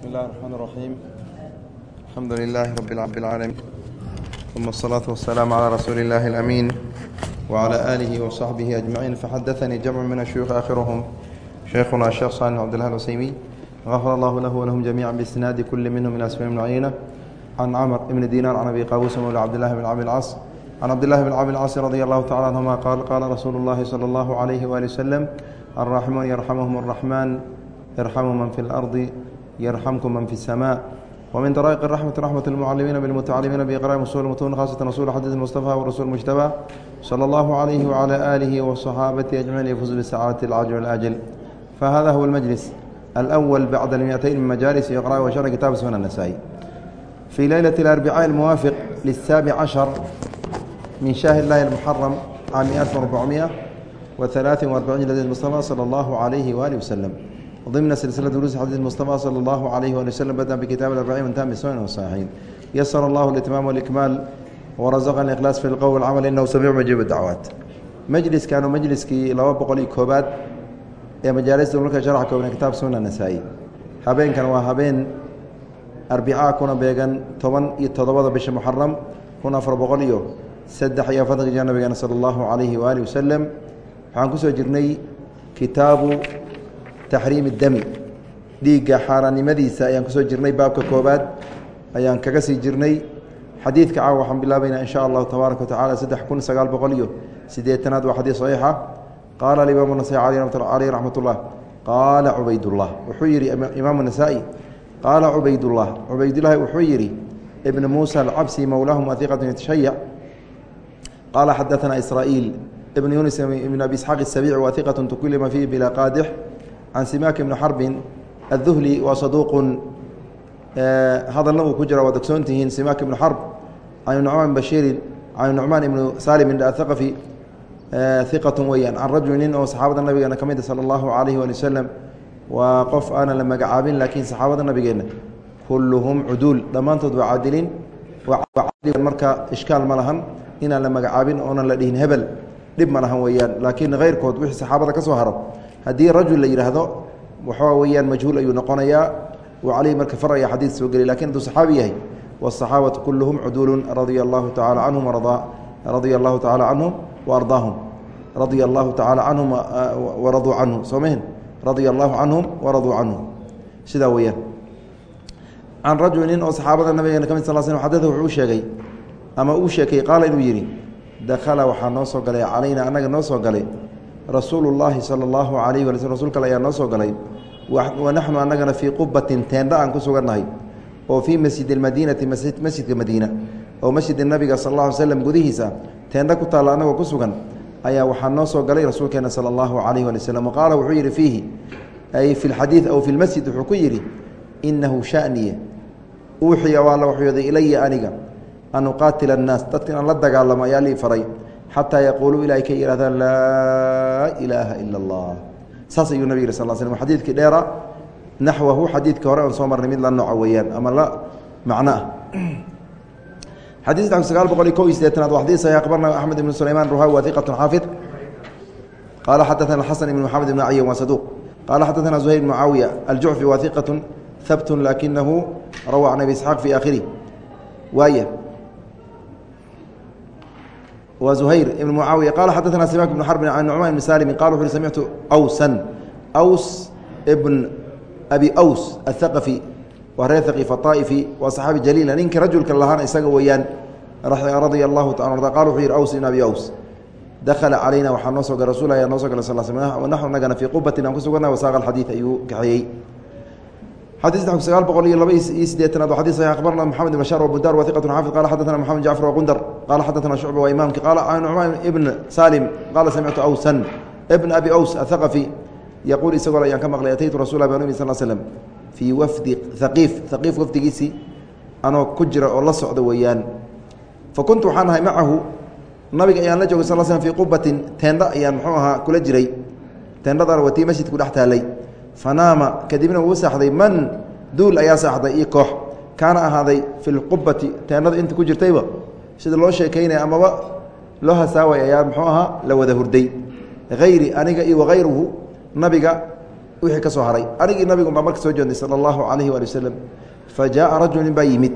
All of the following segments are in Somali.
بسم الله الرحمن الرحيم الحمد لله رب العب العالمين ثم الصلاة والسلام على رسول الله الأمين وعلى آله وصحبه أجمعين فحدثني جمع من الشيوخ آخرهم شيخنا الشيخ صالح عبد الله العسيمي غفر الله له ولهم جميعا بإسناد كل منهم من أسماء بن عيينة عن عمر بن دينار عن أبي قابوس مولى عبد الله بن عبد العاص عن عبد الله بن عبد العاص رضي الله تعالى عنهما قال قال رسول الله صلى الله عليه وآله وسلم الراحمون يرحمهم الرحمن يرحم من في الأرض يرحمكم من في السماء ومن طرائق الرحمة رحمة المعلمين بالمتعلمين بإقراء أصول المتون خاصة رسول حديث المصطفى والرسول المجتبى صلى الله عليه وعلى آله وصحابته أجمعين يفوز بالسعادة العاجل والآجل فهذا هو المجلس الأول بعد المئتين من مجالس إقراء وشرح كتاب سنن النسائي في ليلة الأربعاء الموافق للسابع عشر من شهر الله المحرم عام 1443 لدى المصطفى صلى الله عليه وآله وسلم ضمن سلسلة دروس حديث المصطفى صلى الله عليه وآله وسلم بدأ بكتاب الأربعين من تام السنن والصحيحين يسر الله الإتمام والإكمال ورزقنا الإخلاص في القول والعمل إنه سميع مجيب الدعوات مجلس كانوا مجلسكii laba boqol iyo koobaad ee majaalista marka sharxa koobna kitaab sunna nasaa'i habeenkan waa habeen arbicaa kuna beegan toban iyo toddobada bisha muxaram kun afar boqol iyo saddex iyo afartanka jir nabigeena sala allahu calayhi waaalih wasalam waxaan kusoo jirnay kitaabu taxriimi اdami dhiigga xaaraannimadiisa ayaan ku soo jirnay baabka koobaad ayaan kaga sii jirnay. Xadiidka caawa waxaan bilaabaynaa in sha allahu tabaaraka watacala saddex kun sagaal boqol iyo siddeetanaad waa xadiid saxiixa. Qaala alimaam nasaai caleyh raxmat ullah qaala cubaydullah wuxuu yidhi imaamu nasaa-i qaala cubaydullah. Cubaydulahi wuxuu yidhi ibn muusa alcabsi mowlaahum ahiqatu yatashayac qaala xadaanaa israa'iil. Ibn yunis ibn abi isxaaq isabiici wahiqatu tukulima fiihi bila qaadix can simaak ibni xarbin adduhli waa saduuqun hadalna uu ku jira waad ogsoontihiin simaak ibnu xarb can nucmaan bashiirin can nucmaan ibnu saalimin athaqafi hiqatun weeyaan can rajuli nin oo saxaabada nabigeena ka mida sala allahu calayhi waali wasalam waa qof aanan la magacaabin laakiin saxaabada nabigeenna kulluhum cuduul dhammaantood waa caadiliin marka ishkaal ma lahan inaan la magacaabin oonan la dhihin hebel dhib ma lahan weeyaan laakiin keyrkood wixii saxaabada ka soo haro haddii rajul la yidhaahdo waxaa weyaan majhuul ayuu noqonayaa. Caleyhi marka faraya xadii soo geliy laakiin hadduu saxaabi yahay wاsaxaabatu kuluhum cudulun radia allahu tacaala canhum arda radia allahu tacaala canhum waardaahum radia allahu tacaala canhum waraduu canhu soo mahin radia allahu canhum waraduu canhu sidaa weyaan can rajuli oo saxaabada nabigeena ka mid sal sl xadada wuxuu sheegay ama uu sheekay qaala inuu yidhi dakhala waxaa noo soo galay calayna annaga noo soo galay rasuulu llaahi sala allahu calayh wala slm rsulka ayaa noo soo galay. Wa naxnu annagana fii qubatin teendha aan ku sugannahay oo fii masjidi almadiinati masjidka madiina oo masjidi nabiga sal alla ly slam gudihiisa teendha ku taalla annagoo ku sugan ayaa waxaa noo soo galay rasuulkeena sala allahu calayh wali wslam qaala wuxuu yidhi fiihi ay fi lxadiid aw fi lmasjid wuxuu ku yidhi inahu shaniye uuxiya waa la waxyooday ilaya aniga an uqaatila annaas. Dadka inaan la dagaalamo ayaa lii faray xataa yaquuluu ilaahay ka yihahdaan laa ilaaha ila allah saas ayuu nabig yiri sal slm xadiidkii dheera naxwahu xadiidka hore oon soo marnay mid la nooca weeyaan ama la macno ah xadii sagaal boqol iyo ko iyo sideetanaad waa xadii saxiix akhbarna axmed ibn sulayman ruhawi waa xaafid qaala xadaثana xasan ibn maxamed ibn acyan waa saduuq qaala xadaثana zuhayr ibn mucaawiya aljucfi waa hiqatun habtun lakinahu rawa can abi isxaaq fi aakhirih waaya وزهير بن معاوية قال حدثنا سماك بن حرب عن نعمان بن سالم قال وxu سمعت أوسا أوس بن أبي أوس الثقفي waa reer ثقيف الطائفي waa صحaaبي جليل ninka rajulka lahaana isaga weeyaan رaضي الله taعالى عنه qال وxuu yihi أوس بن أبي أوس دخل علينا waxaa noo soo gala رasuل ayaa noo so gala صل سلم ونحن nagana في qubatin aan ku sugana وsاaq الxadيiث ayuu kaxeeyey xadيث sagaal boqol iyo laba iyo sideetanaad waa xadيث صحيح أخبرنا محمد بن بشار وبندار وثقة xافظ قال حدثنا محمد جعفر وغندر قال حدثنا شعبة وإمامك قال عن نعمان بن سالم قال سمعت أوسا ابن أبي أوس الثقفي يقول isagoo ayaan ka maqlay ataytu rasuل bn nbi sl slم fii wafdi haqiif haqiif wafdigiisii anoo ku jira oo la socda weeyaan fa kuntu waxaan ahay macahu nabiga ayaan la joogay sal slm fii qubatin teendha ayaan muxuu ahaa kula jiray teendhadana watii masjidku dhex taalay fanaama kadibna wuu saaxday man duul ayaa saaxday iyo koox. Kaana ahaaday fi lqubati teennada inta ku jirtayba. Sida loo sheekaynaya amaba loo hasaaway ayaa muxuu ahaa la wada hurday. Hayri aniga iyo wahayruhu nabiga wixii ka soo haray. Anigii nabigu baa marka soo jeednay sala allahu calayhi waali wasalam fa jaaa rajul nin baa yimid.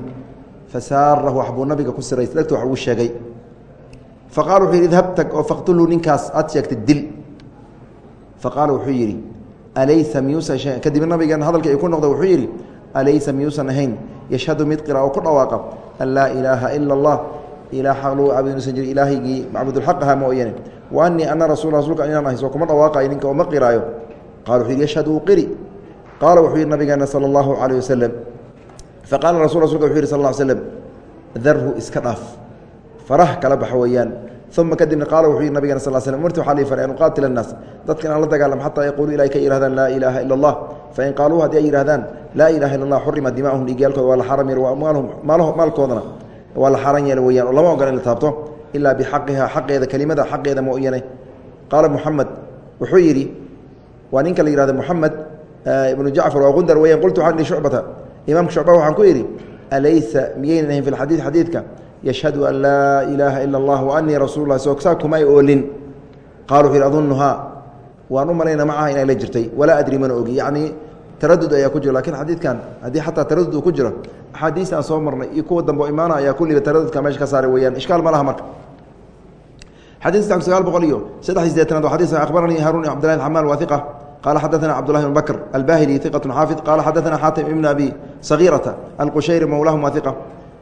Fasaarahu waxbuu nabiga ku siray. Dhegta wax ugu sheegay. Faqala wuxuu yidhi idhab tag oo faqtuluu ninkaas. Aad sheegtay dil. Faqaala wuxuu yidhi alaysa miyuusan shay kadibna nabigan hadalka ay ku noqda wuxuu yidhi alaysa miyuusan ahayn yashhadu mid qira oo ku dhawaaqa an laa ilaaha ila allah ilaa xaq lagu caabudo inuusan jirin ilaahaygii macbudulxaq ahaa mooyane wa anii ana rasul rasulka inaan ahay soo kuma dhawaaqayo ninka oo ma qiraayo qala wuxuu yidhi yashhadu uu qiri qaala wuxuu yidhi nabigeena sala allahu calayh wasalam faqaala rasul rasulka wuxu yidhi sal ll slam darhu iska dhaaf farah kala baxa weeyaan uma kadibna qaala wuxuu yidhi nabigana sal slm umirti waxaa lii faray an uqaatila annaas dadka inaan la dagaalamo xataa yaquuluu ilahay ka yihahdaan laa ilaaha ila allah fain qaaluu haddii ay yihahdaan laa ilaha illa allah xurima dimaahum dhiigyaalkooda waa la xaram yeelo maalh maalkoodana waa la xaran yeelo weyaan oo lama ogola in la taabto ilaa bixaqiha xaqeeda kelimada xaqeeda mooyane qaala muxamed wuxuu yidhi waa ninka la yihahdo moxamed ibnu jacfar waa gundar weyan qultu waxaan ihi shucbata imaamka shucba waxaan ku yidhi alaysa miyaynan ahayn fi lxadiid xadiidka yashhadu an laa ilaaha ila allah wa anii rasuul lah soogsaa kuma ay oolin qala wuxu yidhi adunuhaa waan u malayna macaha inay la jirtay walaa adri mana ogi yacni taradud ayaa ku jiro lakin xadiidkan haddii xataa taradud uu ku jiro axaadiistaan soo marnay iyo kuwa dambe o imaana ayaa kulliba taradudka meesha ka saaray weyaan ishkaal ma laha marka xadid saddex sagaal boqol iyo saddex iyo sideetanaad waa xadis akhbaranii haarun ibn abdillahi alxamaal waa iqa qala xadaثna cbdالlahi بn bkr albahili iqaة xaafid qala xadaثna xaatim ibn abi صagiirata alqushayri mowlahum waa iqa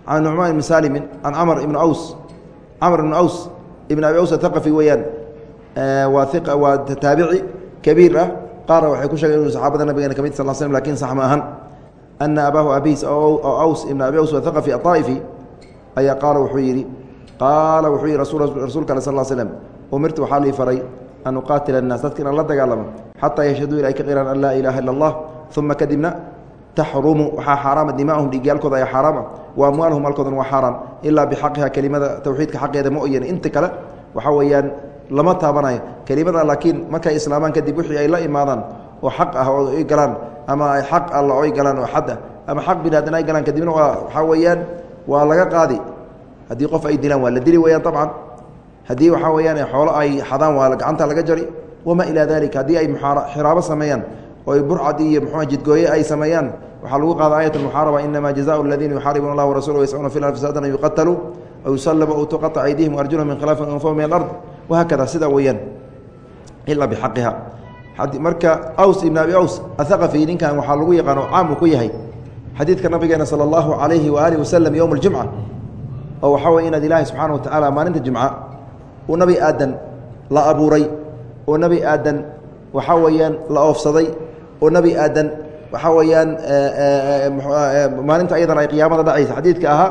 can nucmaan ibni saalimi can camr ibn aws camr ibn aws ibn abi aws athaqafi weeyaan waa iqa waa taabici kabiir ah qaarna waxay ku sheegeen inuu saxaabada nabigeena kamid sal slm lakin sax ma ahan ana abaahu abiis oo aws ibn abi aws athaqafi aطaa'ifi ayaa qaala wuxuu yidhi qaala wuxuu yihi rasuulka ale sal slm umirtu waxaa lii faray an uqaatila الnaas dadka inaan la dagaalamo xataa yashhaduu il ay ka qiraan an laa ilaaha ila اllah uma kadibna taxrumu waxaa xaaraama dimaahum dhiigyaalkooda ayaa xaaraama wa amwaalhum maalkoodana waa xaaraan ilaa bixaqiha kelimada towxiidka xaqeeda ma oyan inta kale waxaa weeyaan lama taabanayo kelimada laakiin markay islaamaan kadib wixii ay la imaadaan oo xaq ah oo ay galaan ama ay xaq alla oy galaan oo xad ah ama xaq bini aadan ay galaan kadibna waa waxaa weeyaan waa laga qaadi. Haddii qof ay dilaan waa la dili weyaan abcan haddii waxaa weyaan xoolo ay xadaan waa gacanta laga jari. Wamaa ilaa dalika haddii ay xiraabo sameeyaan oo burcad iyo mxu jidgooye ay sameeyaan. Waxaa lagu qaada aayat muxaaraba inama jaza aladiina yuxaaribuuna allah warasulah yascuuna fi lardi fasaadan an yuqataluu aw yusallamu aw tuqaca aydihim arjulahum min khilaafin anfaw min alard wahaakada sidaa weeyaan. Ilaa bixaqiha marka aws ibn abi aws athaqafi ninkan waxaa lagu yaqaano caamu ku yahay. Xadiidka nabigeena sala allahu calayhi waaalih wasalam yowma aljumca oo waxaa way inaad ilaahay subxaana wa tacaala maalinta jumca uu nabi aadan la abuuray oo nabi aadan waxaa weeyaan la oofsaday oo nebi aadan waxaa weeyaan maalinta ayadan ay qiyaamada dhacaysa. Xadiidka ahaa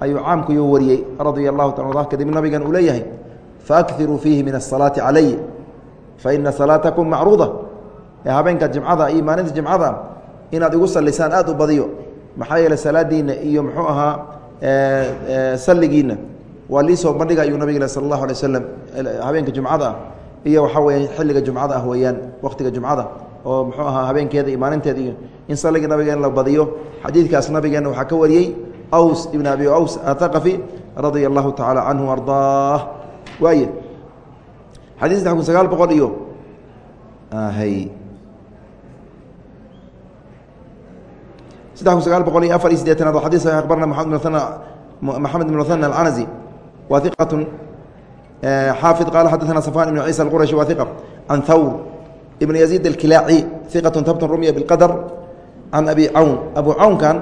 ayuu caamkuyo wariyey radia allahu ta kadib nabigan uu leeyahay faakiruu fiihi min asalaati calay faina salaatakum macruuda habeenka jimcada iyo maalinta jimcada inaad igu salisaan aad u badiyo maxaa yeele salaadiina iyo muxuu ahaa salligiina waa liisoo bandhiga ayuu nabig sal allahu alay waslm habeenka jumcada ah iyo waxaa weya xilliga jumcada ah weeyaan waqtiga jumcada oo muxuu ahaa habeenkeeda iyo maalinteeda iyo in salliga nabigeen la badiyo. Xadiidkaas nabigeenna waxaa ka wariyey aws ibn abi aws athaqafi radia allahu tacaala canhu ardaah. Waay xadii saddex kun sagaal boqol iyo hy saddex kun sagaal boqol iyo afar iyo sideetanaad waa xadis saxix akhbarna maxamed bn maxamed muhana alcanazi waa iqat xaafid qaala xadaثna safan ibn ciisa alqurashi waa iqa can thawr ibn yaziid alkilaaci iqat tabtun rumya biاlqadr can abi cawn abu cawnkan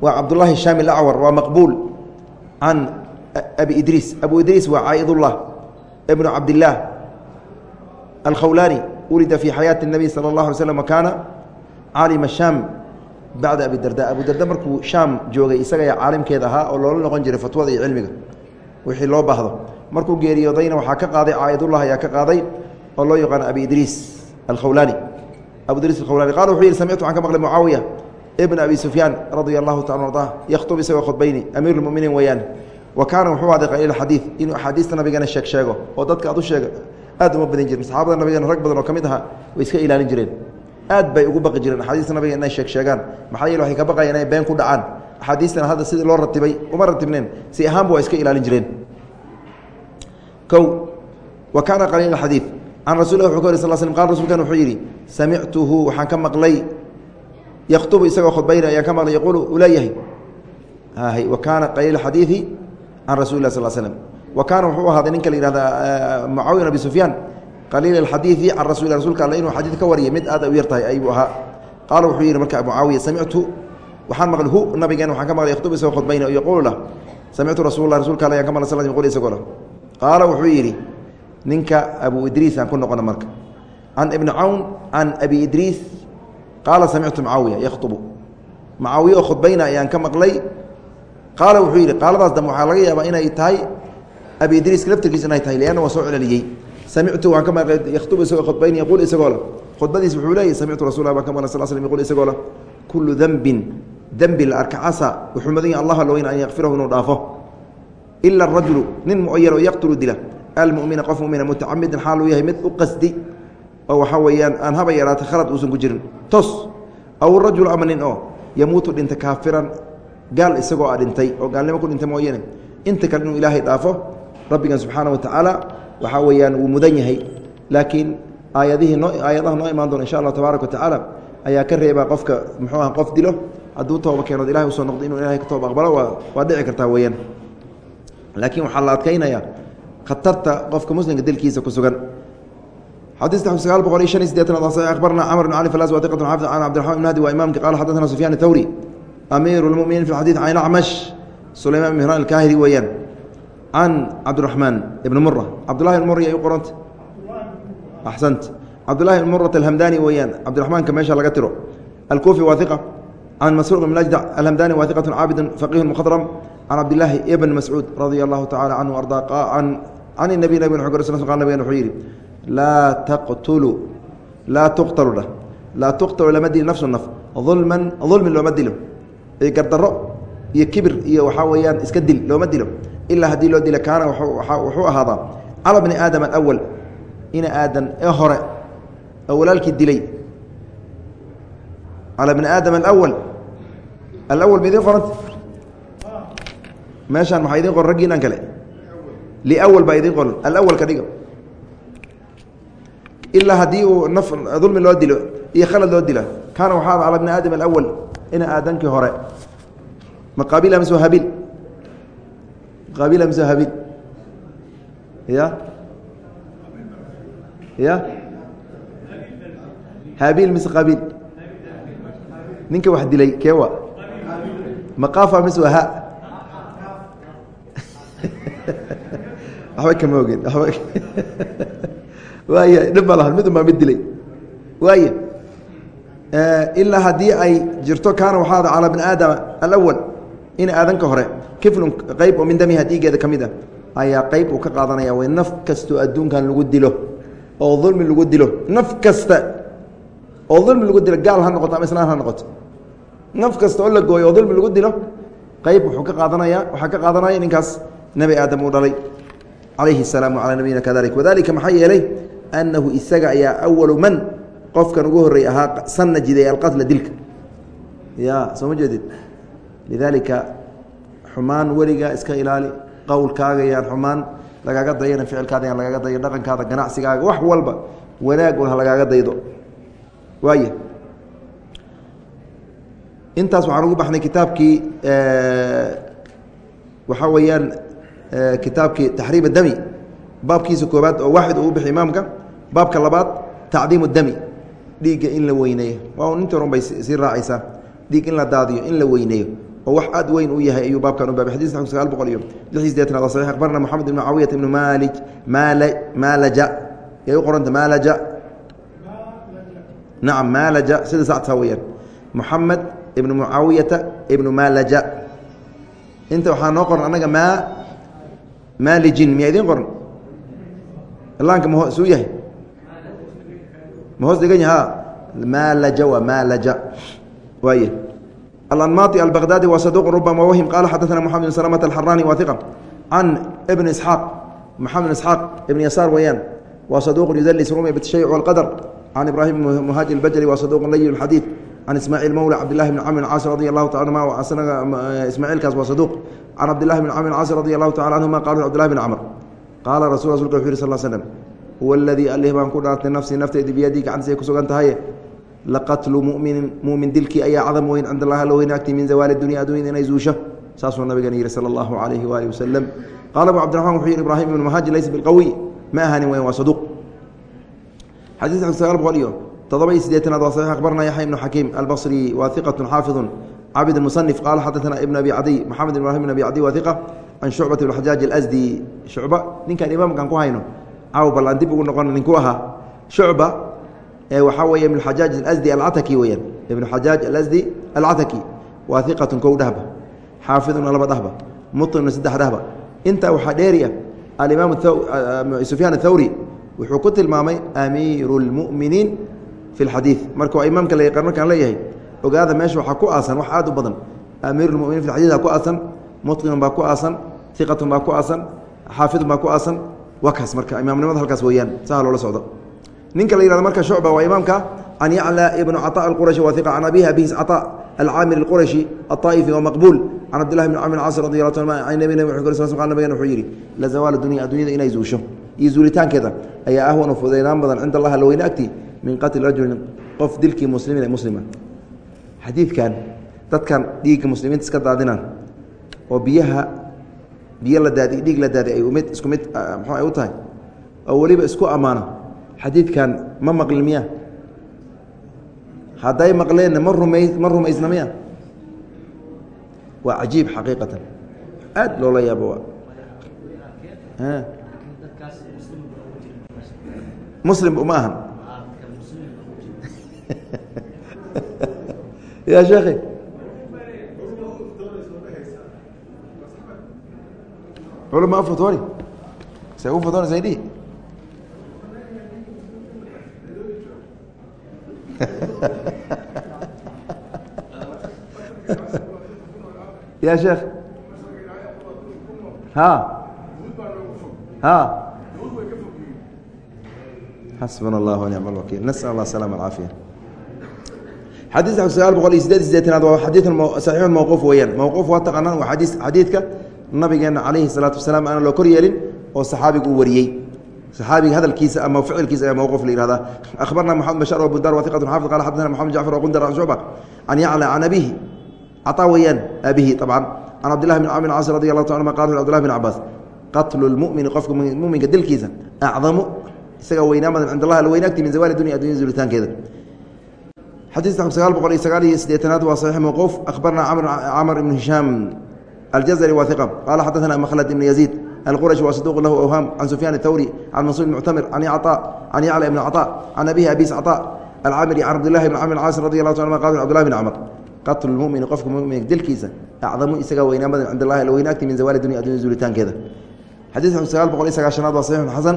waa cabdullahi shaami acwar waa maqbuul can abi idriis abu idriis waa caaidullah ibnu cabdillaah alkhawlaani wulida fi xayaati الnabiy salى اllah alay slm wakaana caalima shaam bacda abi darda abu darda markuu shaam joogay isagayaa caalimkeed ahaa oo loola noqon jiray fatwada iyo cilmiga wixii loo baahdo markuu geeriyoodayna waxaa ka qaaday caaidullah ayaa ka qaaday oo loo yaqaano abi idriis alkhawlaani abu idriis alkhawlani qala wuxuu yihi samictu waxaan ka maqlay mucaawiya ibn abi sufyaan radia allahu taala arda yakhtub isagoo khudbayni amiir lmuminiin weeyaan wa kaana wuxuu aday qaliil xadiid inuu axaadiista nabigana sheeg sheego oo dadka aad u sheega aad uma badin jirin saxaabada nabigana rag badan oo ka mid aha way iska ilaalin jireen aad bay ugu baqi jireen axaadiista nabiga inay sheeg sheegaan maxaa yeele waxay ka baqayeen inay been ku dhacaan axaadiistana hadda sidii loo ratibay uma ratibneen si ahaanba waa iska ilaalin jireen kow wa kaana qaliil xadiid can rasul wxu ka sal slm qal rasulkan wuxuu yidhi samictuhu waxaan ka maqlay yaktubu isagoo khudbayna ayaan ka maqlay yaquulu uu leeyahay wa kaana qaliil xadiidi can rasuli sal slm wa kaana wuxuu ahaaday ninka la yihahda mucaawiya abi sufyaan qaliil اxadiidi can rasul rasulka all inuu xadiid ka wariyay mid aad u yar tahay ayuu ahaa qaala wuxuu yidhi marka mucaawiya samictu waxaan maqlay hu nabigeen waxaan ka maqlay yaktubu isagoo khudbayna yaquulu lah samictu rasul rasulka all ayaan ka maqlay sl qul isagoo lah qaala wuxuu yidhi ninka abu idriis aan ku noqono marka. Can ibni cawn can abi idriis qaala samictu mucaawiya yakhtubu. Mucaawiya oo khudbayna ayaan ka maqlay. Qaala wuxuu yidhi qaaladaas dambe waxaa laga yaabaa inay tahay abi idriiska laftirkiis inay tahay lianna waa soo celeliyey samictu waan ka maqlay yakhtubu isagoo khudbayna yaquul isagoo lah khudbadiis wuxuu leeyahy samictu rasul baan ka maqlay sal slm yaqul isagoo lah kullu dembin dembi la arka casa wuxuu mudan yahy allah alweyn an yakfirahu inuu dhaafo. Ila arajulu nin mucayano yaqtulu dila almumina qof mumina mutacamidin xaal uu yahay mid u qasdi oo waxaa weeyaan aan haba yaraata khalad uusan ku jirin. Tos aw rajul ama nin oo yamuutu dhinta kaafiran gaal isagoo a dhintay oo gaalnimo ku dhintay mooyane inta kale inuu ilaahay dhaafo rabbigan subxaana wa tacaala waxaa weeyaan wuu mudan yahay. Laakiin aayadihii noo aayadaha noo imaan doona insha allah tabaaraka wa tacaala ayaa ka reebaa qofka muxuu aha qof dilo. Hadduu tooba keenood ilahay u soo noqdo inuu ilahay ka tooba aqbalo waa dhici kartaa weeyaan. Laakiin waxaa la adkaynayaa khatarta qofka muslimka dilkiisa ku sugan. Xadis sagaal boqol iyo shan iyo sideetanaad abarna camr bn ali alas wadiqat xafid an abdirxman ibn hadi waa imamka qaala xadasana sufyan thawri amiiru lmuminiin fi xadiid can acmash sulayman ibn hran alkaahili weeyaan can cabdiraxmaan ibni mura cabdullahi ibn mura yay u qoranta axsant cabdullahi ibn murat alhamdani weeyaan cabdiraxmaanka meesha laga tiro. Alkuufi waa iqa can masruuq ibn ajdac alhamdani waa iqatun caabidun faqihun mukhadram can cabdillahi ibn mascuud radia allahu tacala canhu ardaa can الnabiy nabig nabgen wuxuu yidhi laa taqtulu laa tuqtalu dhah laa tuqtalu lama dilo nafsu naf ulman ulmi looma dilo gardaro iyo kibir iyo waxaa weeyaan iska dil looma dilo ilaa haddii loo dila kaana wuxuu ahaadaa cala bni aadam alawal ina aadan ee hore oo walaalkii dilay cala bni aadam alawal alawal ma idiin qoranta meeshaan maxaa idiin qoran raggiinan kale liawal baa idiin qoran alawal ka dhiga ilaa haddii uu naf dulmi loo dilo iyo khalad loo dila kaana waxaa cala bni aadam alawal ina aadankii hore ma qaabila mise habiil qaabila mise habiil ya ya habiil mise qabiil ninka wax dilay keewa ma qaafa mise ha waxba kama ogin waba waay dhib ma lahan mid mid dilay. Waay ilaa haddii ay jirto kaana waxaada calaa bni aadama alawal in aadanka hore kiflun qeyb oo min damiha dhiigeeda ka mid ah ayaa qeyb uu ka qaadanaya way naf kastoo adduunkan lagu dilo oo dulmi lagu dilo. Naf kasta oo dulmi lagu dilo gaal ha noqoto ama islaan ha noqoto. Naf kasta oo la gooyo oo dulmi lagu dilo qeyb wuxuu ka qaadanaya waxaa ka qaadanaya ninkaas nebi aadam uu dhalay calayhi الsalaam calaa nabiyina kadalik. Wadalika maxaa yeelay annahu isaga ayaa awalu man qofkan ugu horey ahaa sanna jiday alqatla dilka. Ya soo ma jeedid? Lidaalika xumaan weliga iska ilaali qowlkaaga yaan xumaan lagaaga dayana ficilkaada yaan lagaaga dayo dhaqankaada ganacsigaaga wax walba wanaag ha lagaaga daydo. Waaya intaas waxaan ugu baxnay kitaabkii waxaa weeyaan kitaabkii taxriim اdami baabkiisa koobaad oo waaxid uu bixi imaamka baabka labaad tacdiim اdami dhiigga in la weyneeyo. Waa inta horun bay sii raacaysaa. Dhiig in la daadiyo in la weyneeyo. Oo wax aad weyn u yahay ayuu baabkan u baabay. Xadis sagaal boqol iyo lix iyo sideetanaad saxiix. Akhbarna moxamed ibn mucaawiyata ibnu maalij maal maalaja. Yay u qoranta maalaja? Nacam maalaja. Sida sactaa weyaan moxamed ibnu mucaawiyata ibnu maalaja. Inta waxaa noo qoran annaga maa maalijin miyaa idiin qoran laanka m suu yahay? Ma hoos dhigan yahay? Maalaja waa maalaja waay alanmaati albaqdaadi waa saduq rubama wahim. Qaala xadaana moxamed bin salmata alxaraani waa iqa can ibn isxaaq moxamed bin isxaaq ibn yasaar weeyaan. Waa saduq yudalis rumya bishayc wاlqadar can ibraahim muhaajir bajali waa saduq layin xadiid can ismaaciil mawla cabdilahi bn camr caas radi allahu taala anhuma ismaaciilkaas waa saduuq can cabdilahi bn camr caas radi allahu tacala anhuma qala cbdillahi bn camr qaala rasul rasulka wuxu yih sal slm waladii alih baan ku dhaartay nafsii nafteyda biyadii gacantiisa ay ku sugan tahay laqatlu muminin mumin dilkii ayaa cadam weyn cind allah alla weyn agti min zawaali dunya addunyada inay zuusho saasuu nabigan yihi sala allahu calayhi waalihi wasalam qaala abu cabdiraxman wuxuu yihi ibrahim ibnu mahaajir laysa bilqawiy ma ahanin weyn waa saduuq xadiis sagaal boqol iyo todoba iyo sideetanaad waa saxiix akhbarna yaxya ibnu xakiim albasri waa iqatun xaafidun. Cabid musanif qaala xadaana ibn abi cadiy maxamed ibrahim ibn abi cadiy waa iqa can shucbat bnxajaaj alasdi shucba ninkaan imaamkan ku hayno. Caaw bal aan dib ugu noqon ninku ahaa. Shucba waxaa weeye ibnuxajaaj alasdi alcataki weyaan ibnuxajaaj alasdi alcataki waa iqatun kow dhahba. Xaafiduna laba dhahba. Muinun saddex dhahba. Intaa waxaa dheeri ah alimaam sufyaan athawri wuxuu ku tilmaamay amiiru اlmu'miniin fi اlxadiid marka waa imaamka la yaqaan markaan leeyahay ogaada meesha waxaa ku aasan wax aad u badan amiiru lmuminiin fi xadiid ku aasan muطinun baa ku aasan iqatun baa ku aasan xaafidun baa ku aasan waa kaas marka imaamnimada halkaas weeyaan saha loola socdo ninka la yihahdo marka shucba waa imaamka can yaclى ibnu caطاء اquraشhi wa iqa can abihi abihis caطاء alcaamir اquraشhi aلطaa'ifi wa maqbuul can cabdillahi bn camr caas radi lla ta an nabina nabigan wuxuu yihi lazawaalu dunya addunyada inay zuusho iyo zuulitaankeeda ayaa ahwanu fudaynaan badan cinda allah alla weyne agti min qatli rajulin qof dilkii muslimin ee muslima. Xadiidkan dadkan dhiigga muslimiinta iska daadinaan oo biyaha biyo la daadi dhiig la daadi ay mid isku mid mxuu ay u tahay? Oo weliba isku ammaano xadiidkan ma maqlin miya? Hadday maqleenna ma rumay ma rumaysna miya? Waa cajiib xaqiiqatan. Aad loola yaabo waa. Muslim uma ahan ya sheekhi culama afatwani se u fatwanaysa idhihi ya sheekh ha ha xasbuna اllah ونicm اlwakiil nasأl اllah السلام الcaafiya xadiiska sagaal boqol iyo sideed sideetanaad waa xadiid saxiix mowquuf weeyaan mowquuf waa taqaanaan waa xadiis xadiidka nabigeenna calayhi salaatu wasalaam aana loo kor yeelin oo saxaabigu uu wariyey saxaabiga hadalkiisa ama ficilkiisa ayaa mowquuf la yihahdaa akhbarna maxamed bashar oo bundar waa iqatun xaafid qala xadasana maxamed jacfar oo qundar can shucba can yacla can abihi cataa weeyaan aabihi tabcan can cabdillahi bin camr bin caas radi allahu taala ma qala abdillahi bin cabaas qatlu lmumini qofka muminka dilkiisa acdamu isaga weynaa badan cind allahi alweynaagti min zawaali dunya addunya zulitaankeeda xadiis sagaal boqol iyo sagaal iyo sideetanaad waa saxiix mawquuf akhbarna camr ibn hishaam aljazri wa iqa qaala xadaثana makhlad ibn yaziid الqرش wa صدوq lahu أwhاm can سفyاn الthwrي can maنصور بن mctmr can can yعlى بن cطاء can abihi abis cطاء alcamri can cabdالlahi بn cmr caas radi الlah ta q cbdالlah بn cmr qatl اmumini qofka mumin dilkiisa acdamu isaga weynaan badan cind اllahi alweynaagti min zawali dunya adunya zulitaankeeda xadiis sagaal boqol iyo sagaashanaad waa صaxiix xasan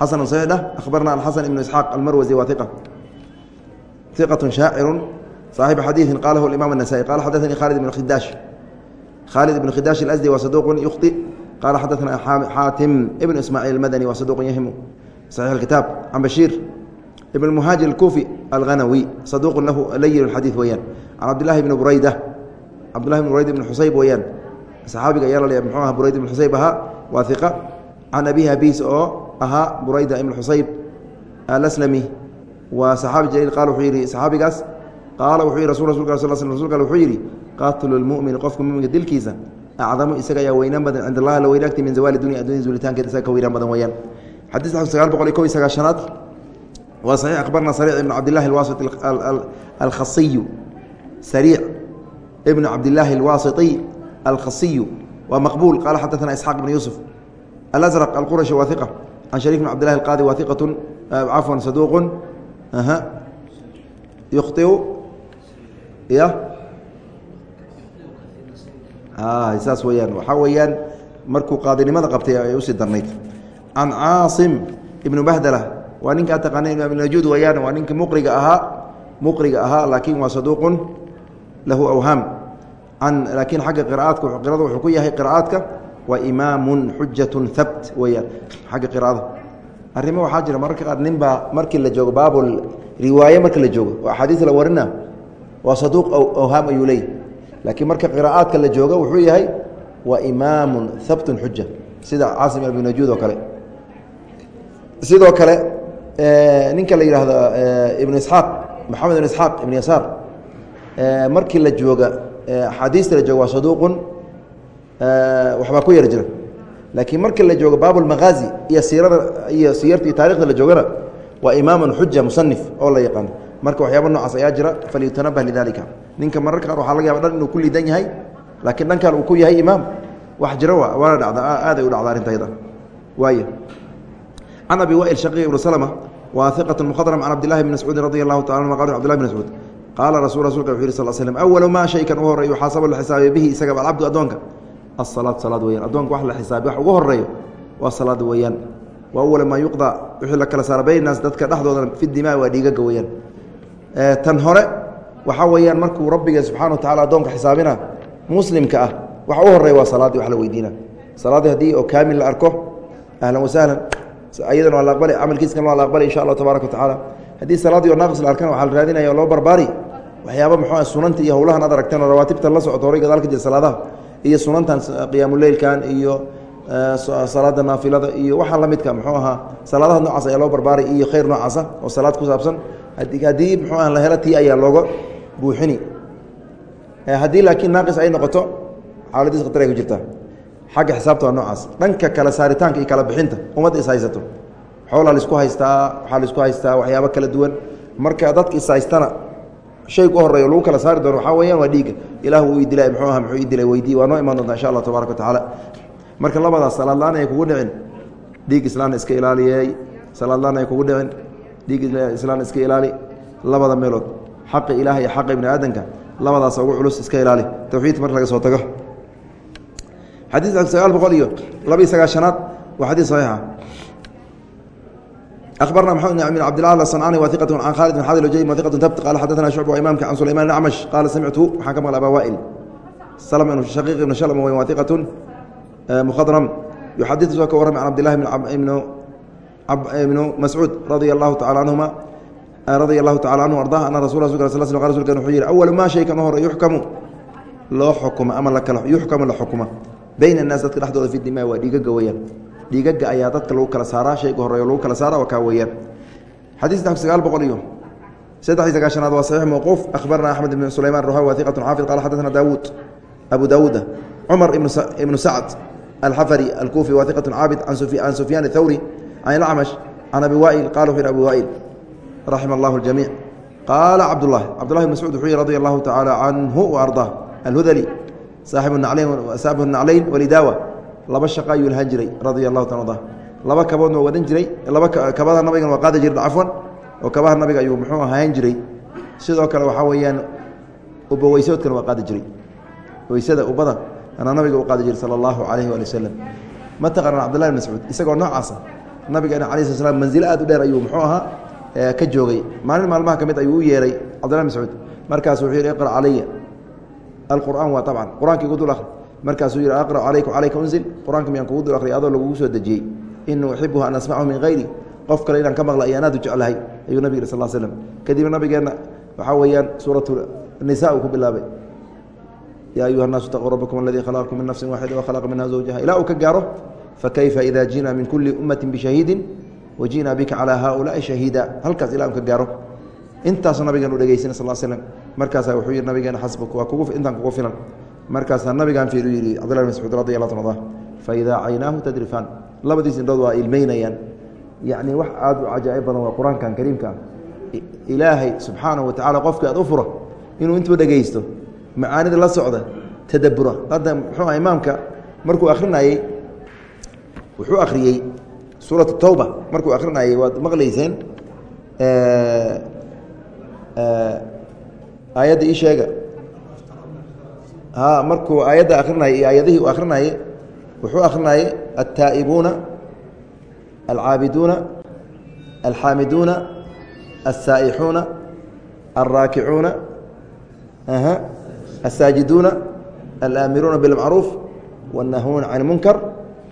xasanu صaxiix ah akhbarna alxasan ibn isxaaq almarwasi wa iqa iqaة shaaciru صaaxibu xadiiثi qalahu imam النasائي qala xadaثanii khalid ibn khidaash khaalid ibn khidaash اlasdi wa saduq yukhطi qala xadaثna xaatim ibn ismaaciil اmadani wa saduq yahimu صaxiix اkitaab can bashiir ibn muhaajir اkufi alghanawi saduq lahu layin xadiiث weyaan can cabdilahi bni burayda cabdillahi bn burayd ibn xusayb weyaan saxaabiga ayaa la mxuu aha burayd ibn xusayb ahaa waa iqa can abihi abiis oo ahaa burayda ibn xusayb alaslami waa saxaabi jaliil qaal wuxuu yidhi saxaabigaas qaala wuxuu yihi rasul rasulka sal sl rasulka wuxuu yidhi qatlu lmu'mini qofka muminka dilkiisa acdamu isaga ayaa weynaan badan cind allah la weynaagti min zawali dunya addunya zulitaankeeda isaga ka weynaan badan weyaan xadiis sagaal boqol iyo kob iyo sagaashanaad waa saxiix akhbarna sariic ibn cabdillahi alwasit alkhasiyu sariic ibn cabdillaahi alwaasitiy alkhasiyu waa maqbuul qaala xadaثna isxaaq ibn yuusuf alazraq alqurashi waa iqa can shariif bn cabdillahi alqaadi waa iqatu cafwan saduuqu yukhtiu. Ya saas weyaan waxaa weeyaan markuu qaadinimada qabtay ay u sii darnayd. Can caasim ibnu bahdala waa ninka ad taqaana ibnajuud weyaan waa ninka muqriga ahaa muqriga ahaa laakiin waa saduuqun lahu awhaam an laakiin xagga qiraaadka qirada wuxuu ku yahay qira'aadka waa imaamun xujatun habt weyaan xagga qiraada arrimo waxaa jira mararka qaar nin baa markii la joogo baabul riwaaye marka la joogo. Oo axaadiis la warina waa saduuq awhaam ayuu leeyahy laakiin marka qiraa'aadka la joogo wuxuu yahay waa imaamun habtun xuja sida caasim ibn najuud oo kale. Sidoo kale ninka la yidhaahdo ibnu isxaaq maxamed ibn isxaaq ibn yasaar markii la jooga axaadiista la jooga waa saduuqun waxbaa ku yar jira laakiin markii la joogo baabulmaqaazi iyo siirada iyo siyarta iyo la joogana waa imaamun xuja musanif oo la yaqaano marka waxyaaba noocaas ayaa jira falyutanabah lidalika ninka mararka qaar waxaa laga yaba dhan inuu ku liidan yahay laakiin dhankan uu ku yahay imaam. Wax jiro wa waana dhacda aaday u dhacda arrintayda waay can abi wail shaqiiq ibnu slma wa mkhadrm can cabdilahi bn mascuudin radi allahu taala anuma qal abdillahi bn mascuud. Qaala rasul rasulka wuxu yih sal slm awalu maa shaykan u horeeyo xaasaba la xisaabiya bihi isaga alcabdu addoonka asalaad salaad weyaan addoonka wax la xisaabiy wax ugu horeeyo waa salaad weeyaan. Wa awala maa yuqda wixii la kala saara baynaas dadka dhexdoodana fi dimaa waa dhiigaga weyaan tan hore waxaa weeyaan markuu rabbiga subxana wa tacala addoonka xisaabina muslimka ah waxa u horreeya waa salaaddii wax la weydiina. Salaaddii haddii oo kaamil la arko ahlan wasahlan ayadana waa la aqbali camalkiiskan waa la aqbali insha allah tabaaraka wa tacaala haddii salaaddii oo naaqis la arkana waxaa la raadinaya oo loo barbaari. Waxyaaba muxuu sunanta iyo howlahan ad aragteen oo rawaatibtan la socoto horay gadaal ka jira salaadaha iyo sunantan qiyaamuleylkan iyo salaada naafilada iyo waxaa la midka muxuu ahaa salaadaha noocaas ayaa loo barbaaray iyo khayr noocaasa oo salaad ku saabsan. Haddii muxuu ah la helo tii ayaa looga buuxini. Haddii laakiin naaqis ay noqoto xaaladiis khatar ay ku jirtaa xagga xisaabta waa noocaas. Dhanka kala saaritaanka iyo kala bixinta ummadda is haysato. Xoolaa la isku haystaa waxaa la isku haystaa waxyaabo kala duwan. Marka dadka is haystana shay ku horeeyo lagu kala saari doono waxaa weyaan waa dhiigga ilah wuu idilay muxuu aha muxuu idilay weydii waa noo imaan doontaa insha allah tabaraka wa tacaala marka labadaas salaad la'aan ay kugu dhicin dhiig islaamna iska ilaaliyey salaad la'aan ay kugu dhicin dhiig islaamna iska ilaali labada meelood xaqi ilaah iyo xaqa ibni aadanka labadaas ugu culus iska ilaali tawxiidka marka laga soo tago xadiis sagaal boqol iyo laba iyo sagaashanaad waa xadiis saxiixa حاضر الجيم وثقة ثبت قال حدثنا شعب وإمامك عن سليمان الأعمش قال سمعته حكم الأبا وائل سلم بن شقيق بن شلم وثقة مخضرم يحدث سوك ورم عن عبد الله بن عب ابن عب ابن مسعود رضي الله تعالى عنهما رضي الله تعالى عنه وارضاه أن رسول الله صلى الله عليه وسلم قال رسول الله أول ما شيء كان هو يحكم loo xukumo ama yuxkamu la xukumo bayna الnaas dadka dhexdooda fi dimaa waa dhiigaga weyaan dhiigaga ayaa dadka lagu kala saaraa shayga horeyo lagu kala saara wakaa weeyaan. Xadiis saddex sagaal boqol iyo saddexi sagaashanaad waa saxiix mawquuf. Akhbarana axmed ibn sulayman ruxa waa xaafid qala xadana daawuud abu daawuuda cumar ibnu sacd alxafari alkuufi waa caabid an sufyaan اthawri can ilacmash can abi waa'il qala wuxu yhi abi waa'il raxima allah اljamiic qaala cabdulah cabdulah ibn mascuud wuxuu yihi radia allahu tacaala canhu waardaa alhudali saaxibu naclayn walidaawa laba shaqa ayuu lahaan jiray radia allahu ta arda laba kaboodna waa wadan jiray laba kabada nabigana waa qaadi jira cafwan oo kabaha nabiga ayuu muxuu ahaan jiray. Sidoo kale waxaa weeyaan uba weysoodkana waa qaadi jiray. Weysada ubada anaa nabiga u qaadi jiray sala allahu calayhi waali wasalam ma taqaanaan cabdullahi bn mascuud isagoo noocaasa nabigeena cala sl slam manzilo aad u dheer ayuu muxuu ahaa ka joogay. Maalin maalmaha ka mid ayuu u yeeray cabdullahi bn mascuud. Markaasu wuxuu yihi iqra calaya alqur'aan waa abcan qur'aanka igu dul akri markaasuu yidhi aqra calayka calayka unzil. Qur'aanka miyaan kugu dul akhriyay adoo lagugu soo dejiyey. Ini uxibuhu an asmachu min hayri qof kale inaan ka maqla iyo anaadu jeclahay ayuu nabig yidhi sal slm kadibna nabigeenna waxaa weeyaan suuratu nisa uu ku bilaabay. Yaa ayuha naasu taquu rabbakum aladii khalaqakum min nafsin waaxida wakhalaqa minha zawjaha. Ilaa uu ka gaaro fakayfa ida ji'na min kuli ummati bishahiidin waji'na bika calaa haulaai shahiida halkaas ilaa uu ka gaaro. Intaasuu nabigan u dhegeysan sal slm markaasaa wuxuu yidhi nabigeena xasbuk waa kugu intaan kugu filan markaasaa nabigaan fiiru yihi cabdullah bn mascuud radi allah ta faidaa caynaahu tadrifaan. Labadiis indhood waa ilmeynayaan. Yacni wax aada u cajaa'ib badan waa qur'aankan kariimka ah. Ilaahay subxaanahu wa tacala qofkii aad u furo inuu intuu dhegaysto macaanida la socda tadabura hadda muxuu aha imaamka markuu akhrinayey wuxuu akhriyey suurat tawba. Markuu akhrinayey waad maqlayseen aayadda ii sheega markuu aayadda akrinayay iyo aayadihii uu akrinayey wuxuu akrinayey altaa'ibuuna alcaabiduuna alxaamiduuna alsaa'ixuuna alraakicuuna الsaajiduuna alaamiruuna bاlmacruuf wالnahuuna can اmunkar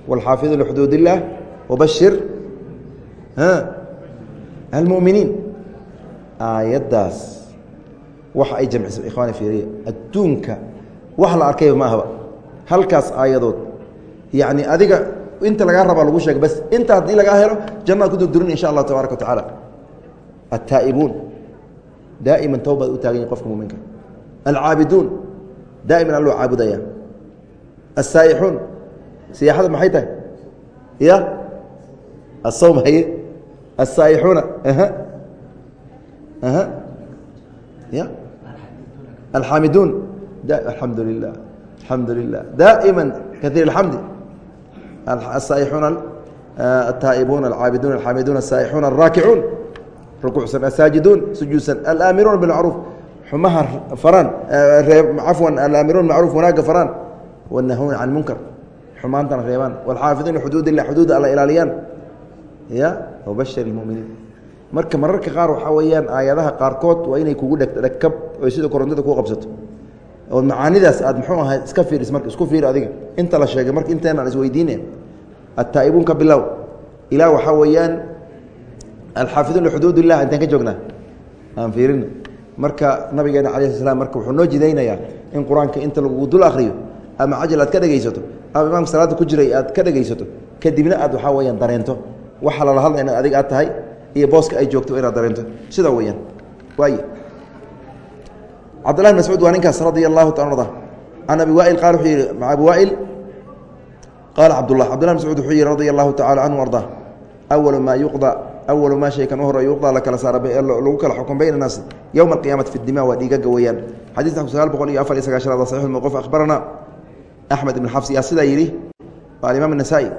wاlxaafiduuna lxuduud اllah wabashir almuminiin aayaddaas wax ay jamciso ikhwaani fiiriya adduunka wax la arkayba ma halkaas aayadood. Yacni adiga inta lagaa rabaa lagu sheega bas. Inta haddii lagaa helo jannaad ku durdurin insha allah tabaaraka wa tacaala. Altaa'ibuun daa'iman towbaad u taagan yahin qofka muminka alcaabiduun. Daa'iman alloo caabudaya. Aلsaa'ixuun siyaaxada maxay tahay? Ya? Asawm haye aلsaa'ixuuna ya? Alxaamiduun amdu lilah aamdu lilah daaima kaiir اamdi asaaixuuna ataa'ibuuna alcaabiduun alxaamiduun asaa'ixuuna alraakicuun rukuucsan asaajiduun sujuudsan alaamiruuna bimacruuf xumaha faraan cafwan alaamiruuna bimacruuf wanaagga faraan wanahuuna can munkar xumaantana reebaan walxaafiduuna xuduud illah xuduuda alla ilaaliyaan ya wabashir ilmuminiin marka mararka qaar waxaa weeyaan aayadaha qaarkood waa inay kugu dhegta dhegkab oy sida korontada kuu qabsato ood macaanidaas aad muxuu ahay iska fiiris marka isku fiiri adiga. Inta la sheegay marka inteenaan isweydiine attaa'ibuun ka bilow. Ilaa waxaa weeyaan alxaafiduun lixuduud illah intaan ka joognaa. Aan fiirina marka nabigeena cala sl slam marka wuxuu noo jidaynayaa in qur'aanka inta lagu dul akriyo ama cajal aad ka dhegaysato ama imaamka salaada ku jiray aad ka dhegaysato kadibna aad waxaa weyaan dareento. Waxa lala hadla inaad adig aad tahay iyo booska ay joogto inaad dareento. Sidaa weyaan waay cabdillah bn mascuud waa ninkaas radia allahu ta arda can abi wail qaal wuxuu yihi abi wail? Qaala cabdullah cabdillah bn mascuud wuxuu yihi radia allahu tacala canhu arda awalu maa yuqda awalu maa shay kan yuqda la saara lagu kala xukun bayna naas yowma alqiyaamati fi dima waa dhiigaga weeyaan. Xadiiska sagaal boqol iyo afar iyo sagaashanaad waa mawquf akhbarana axmed ibn xafs yaa sidaa yidhi alimaam الnasaa-i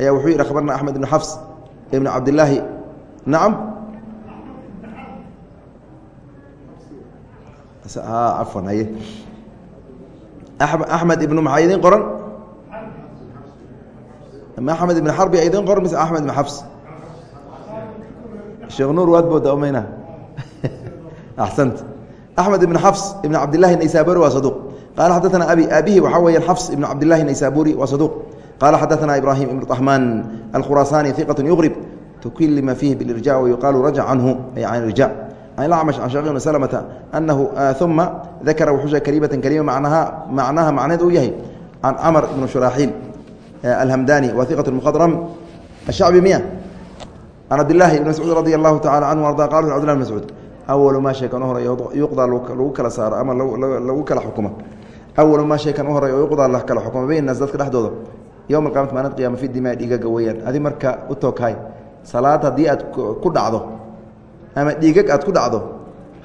ayaa wuxuu yidhi akhbarna axmed ibn xafs ibn cabdillaahi nacam amed ibn maaa idin qoran? Amed ibn xarbi idin qoran mise axmed ibn xabs sheekh nuur waad booda mayna. Axsant. Axmed ibn xafs ibn cabdilahi naysaburi waa saduq. Qaala xadaana abi aabihi waxaa weya xafs ibn cabdilahi naysaburi waa saduq. Qaala xadaana ibrahim ibn طaxmaan alkhuraasani iqat yuqrib tukilima fiihi bilirja wayuqaalu rajac canhu ay can irja acmash can shaqi bn slmta anahu uma dakara wuxuu sheegay kalimatan kalima macnaha macnaha macneed uu yahay can camr ibn shuraaxiil alhamdani wa iqaة mkhadram ashacbi miya can cabdillaahi ibn mascuud radi allahu tacala canhu arda qala cbdillah bn mascuud awalu maa shay kan u horay yuqdaa lagu kala saaro ama lagu kala xukumo awalu maa shay kan u horay oo yuqdaa la kala xukumo bayn naas dadka dhexdooda yowma alqiyamati maalinta qiyama fi dimaa dhiigaga weeyaan adi marka u tooghay salaad haddii aad ku dhacdo ama dhiigag aad ku dhacdo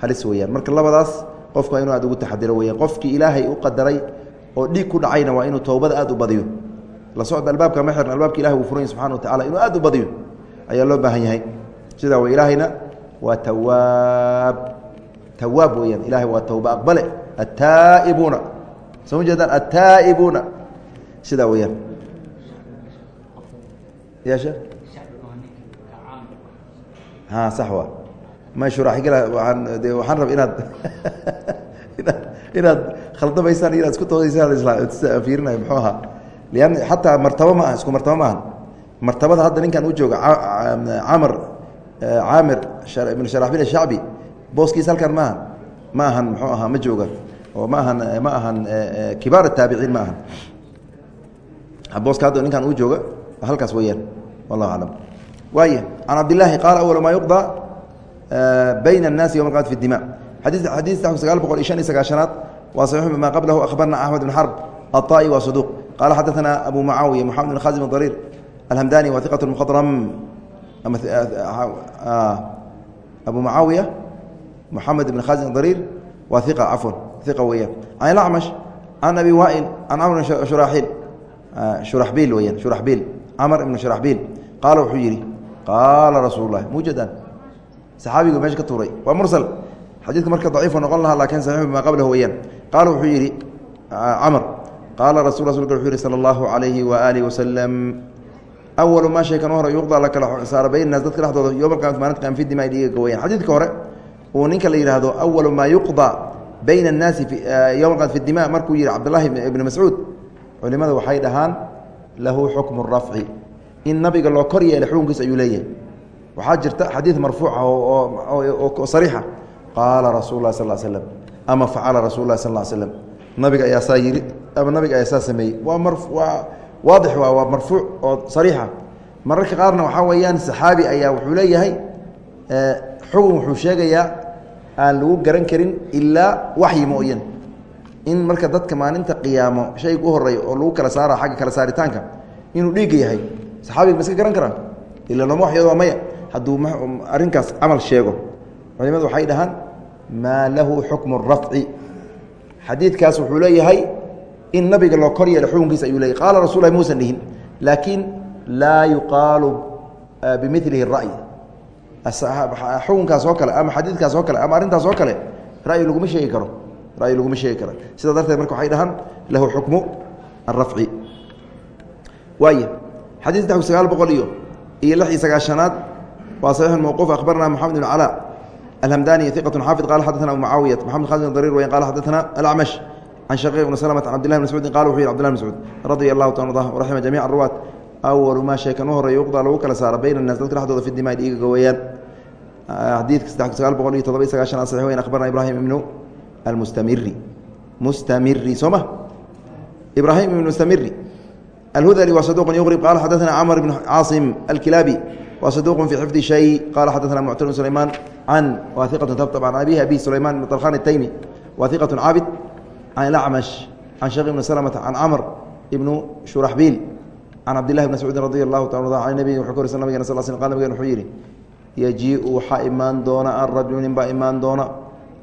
halis weeyaan. Marka labadaas qofku waa inu aad ugu taxadiro weyaan qofkii ilaahay u qadaray oo dhiig ku dhacayna waa inuu towbada aad u badiyo. La socda albaabka ma xirna albaabka ilahi wuu furan subxana wa tacala inuu aad u badiyo ayaa loo baahan yahay. Sidaa w ilaahayna waa tawaab tawaab weyaan ilahay waa towba aqbale. Attaa'ibuuna soo ma jeedaan? Attaa'ibuuna sidaa weyaan ya shee ha sax wa waxaan raba inaad inaad khaldamaysaan inaad isku toodaysaan fiirinayo muxuu ahaa. Lian xataa martabo ma aha isku martabo ma ahan martabada hadda ninkan u jooga camr caamir ibn sharaxbil shacbi booskiis halkan maaha ma ahan muxuu ahaa ma jooga. Oo ma ahan ma ahan kibaar taabiciin ma ahan. Booska hadda ninkan uu jooga halkaas weeyaan. Wallahu aclam waay can cabdillaahi qaala awal maa yuqda bayna الnaasi yowma qiyamati fi dima xadii xadiis sagaal boqol iyo shan iyo sagaashanaad waa saxiixu bima qablahu akhbarna axmed bn xarb aلطa'i wa saduq qaala xadaثana abu mucaawiya moxamed bn khazim dariir alhamdani wa iqaة mkhadram abu mucaawiya moxamed ibn khazim dariir waa iqa cafwan iqa weeyaan can ilacmash can abi waa'il can camr shuraaxiil shuraxbiil weyaan shuraxbiil camr ibn shuraxbiil qaala wuxuu yidhi qaala rasuul lahi mujadan saxaabigu meesha ka tuuray. Waa mursal. Xadiidka marka daciifu noqon lahaa laakiin saxiixu bimaa qablahu weyaan qaala wuxuu yidhi camar. Qaala rasul rasulka wuxuu yidhi sala allahu calayhi waaalihi wasalam awalu maa shay hore yuqdaa la kala saara baynanas dadka dhexdooda yowmalqiyamati maalinta qiyam fi dimaa dhiigaga weyaan xadiidka hore uu ninka la yidhaahdo awalu maa yuqdaa bayna annaasi yowma qiyamati fi dima markuu yidhi cabdullaahi ibni mascuud culimmada waxay dhahaan lahu xukmu rafci. In nabiga loo kor yeelay xukunkiis ayuu leeyahay waxaa jirta xadiid marfuuca oo sariixa. Qaala rasuul lah sal slm ama facala rasul lah sal slm nabiga ayaa saa yidhi ama nabiga ayaa saa sameeyey. Waa waa waadix waa waa marfuuc oo sariixa mararka qaarna waxaa weeyaan saxaabi ayaa wuxuu leeyahay xugun wuxuu sheegayaa aan lagu garan karin ilaa waxyi mooyan in marka dadka maalinta qiyaamo shayga u horreeya oo lagu kala saara xagga kala saaritaanka inuu dhiigga yahay saxaabiga ma iska garan karaa ila lama waxyoodo maya hadduu arrinkaas camal sheego. Culimadu waxay dhahaan maa lahu xukmu rafci. Xadiidkaas wuxuu leeyahay in nabiga loo kor yeelo xukunkiisa ayuu leeyahy qaala rasul lahi muusan dhihin laakiin laa yuqaalu bimilihi ra'y xukunkaas oo kale ama xadiidkaas oo kale ama arrintaas oo kale ra'yi laguma sheegi karo. Ra'yi laguma sheegi karo. Sidaa darteed marka waxay dhahaan lahu xukmu arafci waay xadii saddex sagaal boqol iyo iyo lix iyo sagaashanaad waa saxiix mawquuf akhbarna moxamed bn calaa alhamdani iqat xaafid qala xadana abu mucaawiya maxamed khalid bn darir weyn qala xadana alacmash can shaqiiq bn slmt can abdillahi bn mascuudin qala wuxu yih abdillah bn mascuud radia allahu ta arda raxima jamiica ruwaat awalu maa shay kan u horeeya yuqdaa lagu kala saara bayna الnaas dadka dhexdooda fi dimaa dhiigaga weeyaan xadiidka saddex sagaal boqol iyo todoba iyo sagaashanaad saxiix weyn akhbarna ibrahim ibnu almustamiri mustamiri soo ma ibrahim ibn mustamiri الhdلي wa صدوq يqرب qال xadثna cmر بن cاaصم الكiلاaبي wa صدوq في xفظ شhيء qال xadثna معتر بن سليمان عن wa ثiqة tbtب عن أbيه أbي سليمان بن طلخان التyمي wa ثiqة cاabد عن الأعمش عن شhيk بن سلمة عن cمر بن شhuرaحبيل عن cبدالله بن مسعوud رضي الله taعالى عن نبي وxuu ka warsan nabgena صل sل qal nabgen wuxuu yidhi يجiء waxaa imaan doona الرaجuل nin baa imaan doona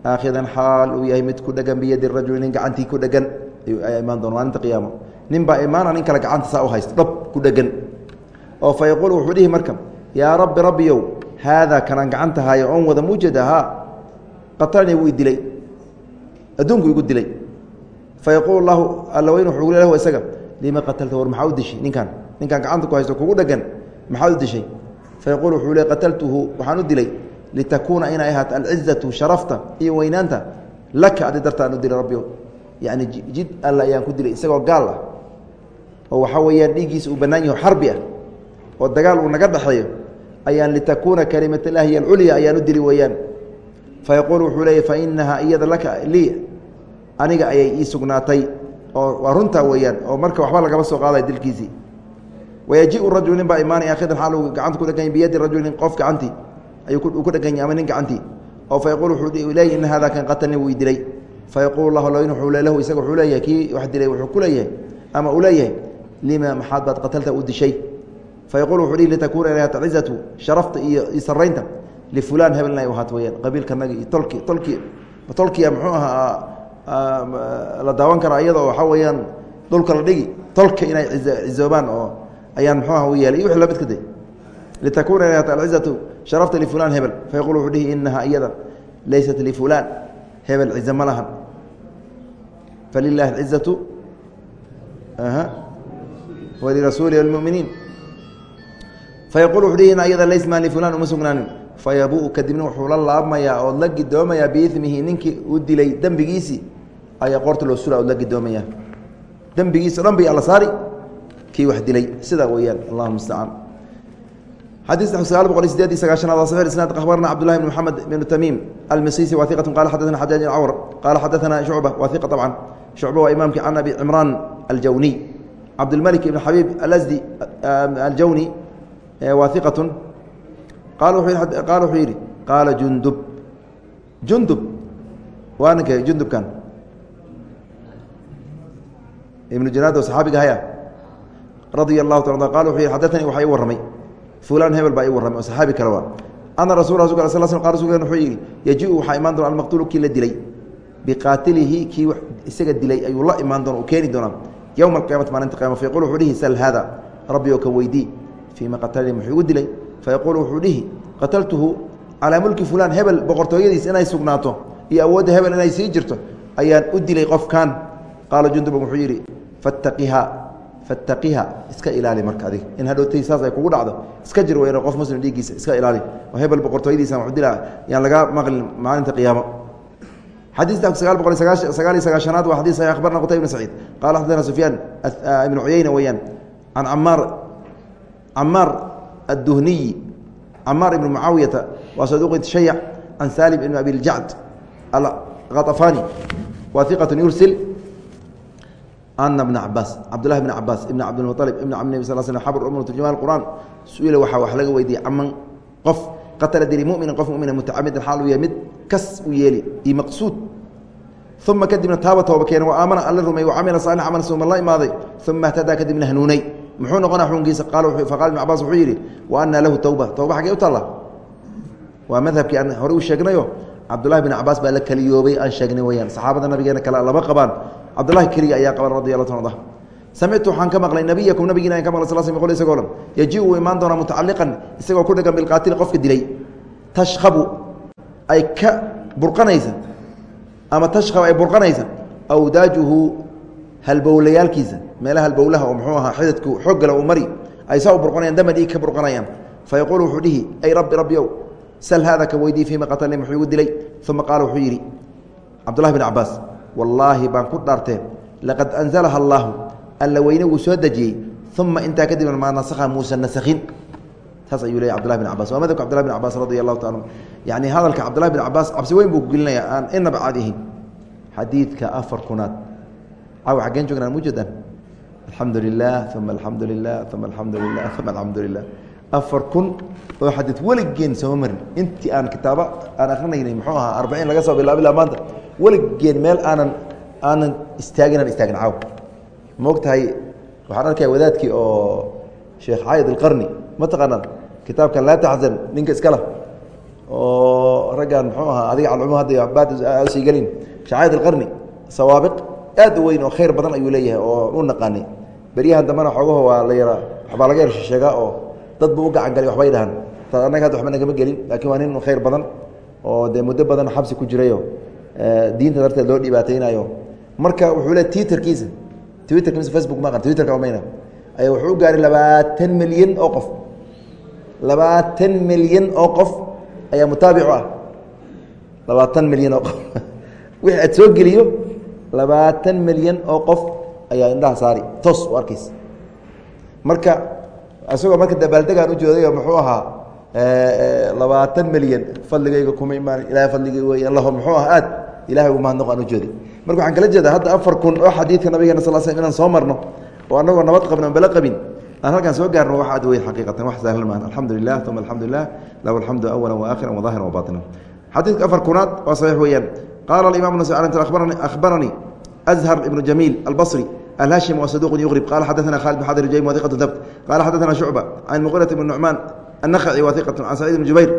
aakhidan xaal uu yahay mid ku dhegan biyadi الraجuل nin gacantii ku dhegan ayaa imaan doona maalinta قiyaamo nin baa imaana nin kale gacanta saa u haysta dhab ku dhegan oo fa yaquul wuxuu dhihi marka yaa rabbi rabbiyow haadaa kanaan gacanta haayo oon wada muujada haa qatalanii wuu idilay adduunku igu dilay. Fa yaquul lahu alla weyn wuxuu le lahu isaga. Lima qatalta war maxaa u dishay? Ninkaan ninkaan gacanta ku haysto kugu dhegan maxaad u dishay? Fa yaquul wuxuu le qataltuhu waxaan u dilay litakuuna inay ahaato alcizatu sharafta iyo weynaanta laka adi dartaan u dilay rabbiyow yacni jid alla ayaan ku dilay isagoo gaal ah oo waxaa weeyaan dhiiggiisa uu bannaan yaho xarbi ah oo dagaal uu naga dhexeeyo ayaan litakuuna kalimat illaahi hiy alculya ayaan u dili weeyaan. Fa yaquulu wuxuu leeya fa inahaa iyada laka lii aniga ayay ii sugnaatay oo waa runtaa weeyaan oo marka waxba lagama soo qaadaya dilkiisii. Wayajiu rajul nin baa imaanaya akhidan xaal uu gacanta ku dheganya biyadi rajulin qof gacantii ayuu ku dheganya ama nin gacantii oo fa yaquul wuxuu leeya ina hada kan qatalni wuu dilay. Fa yaquulu lahu lain wuxuu le lahu isaga wuxuu leeyahay kii wax dilay wuxuu ku leeyahay ama uu leeyahay lima maxaad baad qatalta u dishay fa yaqul wuxuu dhihi litakuuna inay ahaato cizatu sharafta iyo saraynta lifulaan hebel inay ahaato weyaan qabiilkanaga iyo tolki tolki tolkiya muxuu ahaa la daawan karaa iyadoo waxaa weeyaan dhulka la dhigi tolka inay cizoobaan oo ayaan muxuu aha u yeelay wix lamidka de litakuuna inay ahaato alcizatu sharafta lifulaan hebel fa yaqul wuxuu dhihi inahaa iyada laysat lifulaan hebel cize ma lahan falilahi alcizatu walirasuuli wlmuminiin fayquul wuxuu dhihina iyada laysmaa lifulan uma sugnaanin fayabuu kadibna wuxuu la laabmayaa ood la gidoomayaa biidmihi ninkii uu dilay dembigiisii ayaa qoorta loo sura ood la gidoomayaa dembigiisa dhan bay alla saari kii wax dilay sidaa weeyaan allahuma mustacaan xadiis sagaal boqol iyo sideed iyo sagaashanaad waa safir isnaad akhbarna cabdullahi bn moxamed bn tamiim almisisi wa iqatun qala xadathana xajaaj ibn cawr qala xadathana shucba wa iqa طabcan shucba waa imaamkii can abi cimraan aljawniy cabdilmalik ibn xabiib alasdi aljawni waaiqatun qaala wuxuu yidhi qaala jundub. Jundub waa ninkee jundubkan. Ibnu janaado saxaabiga haya radia allahu ta qala wuxuu yidhi xadatanii waxaa ii warramay. Fulaan hebel baa ii warramay oo saxaabi kale waa. Ana rasul rasul sl sl qal rasulken wuxuu yidhi yajiu waxaa imaan doona almaqtuulu kii la dilay. Biqaatilihi kii isaga dilay ayuu la imaan doona uu keeni doonaa. Yowma alqiyamati maalinta qiyama fa yaquul wuxuu dhihi sal haada rabbi oo ka weydii fii ma qatalanii muxuu igu dilay fayaquul wuxuu dhihi qataltuhu calaa mulki fulaan hebel boqortooyadiis inay sugnaato iyo awoodda hebel inay sii jirto ayaan u dilay qofkan qaala junduban wuxuu yidhi fattaqiha fattaqiha iska ilaali marka adig in hadhowtay saas ay kugu dhacdo iska jir weyno qof muslim dhiiggiisa iska ilaali oo hebel boqortooyadiisa waxu dilaa yaan laga maqlin maalinta qiyaamo xadiiska waa xadis saxiix akhbarna qutayb ibn saciid qaala xaddathana sufyaan ibnu cuyeyna weeyaan can camaar camaar adduhniyi camaar ibnu mucaawiyata waa saduuq shayac can salim ibn abi ljacd alkhatafani waa iqatu yursil ana bna cabaas cabdullahi bn cabaas ibn cabdilmualib ibn cabdi nebi sal sl xabr umr turjumaan qur'aan su'ila waxaa wax laga weydiiyey caman qof qatala dili mumina qof mumina mutacamidan xaal uu yahay mid kas u yeeli iyo maqsuud. Uma kadibna taaba tooba keena wa aamana alla rumey wacamila saalix camal suma la imaaday. Uma htadaa kadibna hanuunay muxuu noqona xukunkiisa faqala ibn cabaas wuxuu yidhi wa ana lahu towba towba xagee u taalla waa madhabkii aan horey u sheegnayo cabdullahi bin cabaas baa la keliyoobay aan sheegnay weyaan saxaabada nabigeena kale lama qabaan. Cabdullahi keliya ayaa qaban radi allah ta samictu waxaan ka maqlay nabiyakum nabigiina an ka maqlay sal sl qol isagoo dhan yaji uu imaan doonaa mutacaliqan isagoo ku dhegan bilqaatili qofka dilay. Tashkhabu ay ka burqanaysa ama tashkhab ay burqanaysa awdaajuhu halbowlayaalkiisa meelaha halbowlaha oo muxuu ahaa xidadku xooggala uu mari ay saa u burqanayaan dama ka burqanayaan. Fa wuxuu dhihi ay rabbi rabbiyow sal haada ka weydii fiima qatalni muxuu igu dilay? Uma qaala wuxuu yidhi cabdullahi bin cabaas wallaahi baan ku dhaartee laqad anzalaha allaahu alla weyne wuu soo dejiyey uma intaa kadibna maa nasakha muusan nasakhin. Saas ayuu leeyay cbdullahi bin cabas waa madhabka cbdullahi bin cabaas radi allahu taala yani hadalka cabdullahi bin cabaas cabsi weyn buu ku gelinaya aan inaba caadi ahayn xadiidka afar kunaad caawa xaggeen joognaan mujeedaan alxamdu lilah uma alxamdu lilah uma alxamdu lilah uma alxamdu lilah afar kun oo xadiid weligeen sooma marin. Intii aan kitaabo aan akrinaynay muxuu ahaa arbaciin laga soo bilaabo ilaa maanta. Weligeen meel aanan aanan istaagin aan istaagin caaw. Ma waxaan arkaya wadaadkii oo sheekh caayid alqarni ma taqaanaan? Kitaabkan laa taxzan ninka iskala oo raggan muxuu ahaa adiga calcumo hadda baad u sii gelin. Sheekh caayid alqarni sawaabiq aad u weyn oo khayr badan ayuu leeyahay oo u naqaanay. Beryahan dambena xoogaho waa la yaraa waxbaa laga yarsheegaa oo dad buu u gacan galay waxbay dhahaan. Taas annaga hadda waxba nagama gelin laakiin waa nin khayr badan oo dee muddo badan xabsi ku jirayo diinta darteed loo dhibaateynayo marka wuxuu le twitterkiisa twitterka mise facebook ma aqan twitterka mayna ayaa wuxuu u gaaray labaatan milyan oo qof. Labaatan milyan oo qof ayaa mutaabicu ah. Labaatan milyan oo qof. Wixii aad soo geliyo labaatan milyan oo qof ayaa indhaha saari. Toos u arkaysa marka isagoo marka dabaaldegaan ujeedayo muxuu ahaa labaatan milyan fadligayga kuma imaan ilahay fadligay wey allaho muxuu aha aad ilahay u mahadnaqo aan ujeeday marka waxaan kala jeedaa hadda afar kun oo xadiidka nabigeena sal sl inaan soo marno oo annagoo nabad qabin on bala qabin aan halkaan soo gaarno wax aad weyn xaqiiqatan wax sahlan maan alxamdu lilah uma alxamdu lilah lahu alxamdu awala waakhiran wadaahiran wabaatinan xadiidka afar kunaad waa saxiix weeyaan qala imam abaranii azhar ibnu jamiil albصri alhashim wa saduq yuqrib qala xadaana khalid bn xadr jaym wa iqat dabt qala xadaana shucba can muqirati bn nucmaan annakhci wa iqat can saciid bn jubayr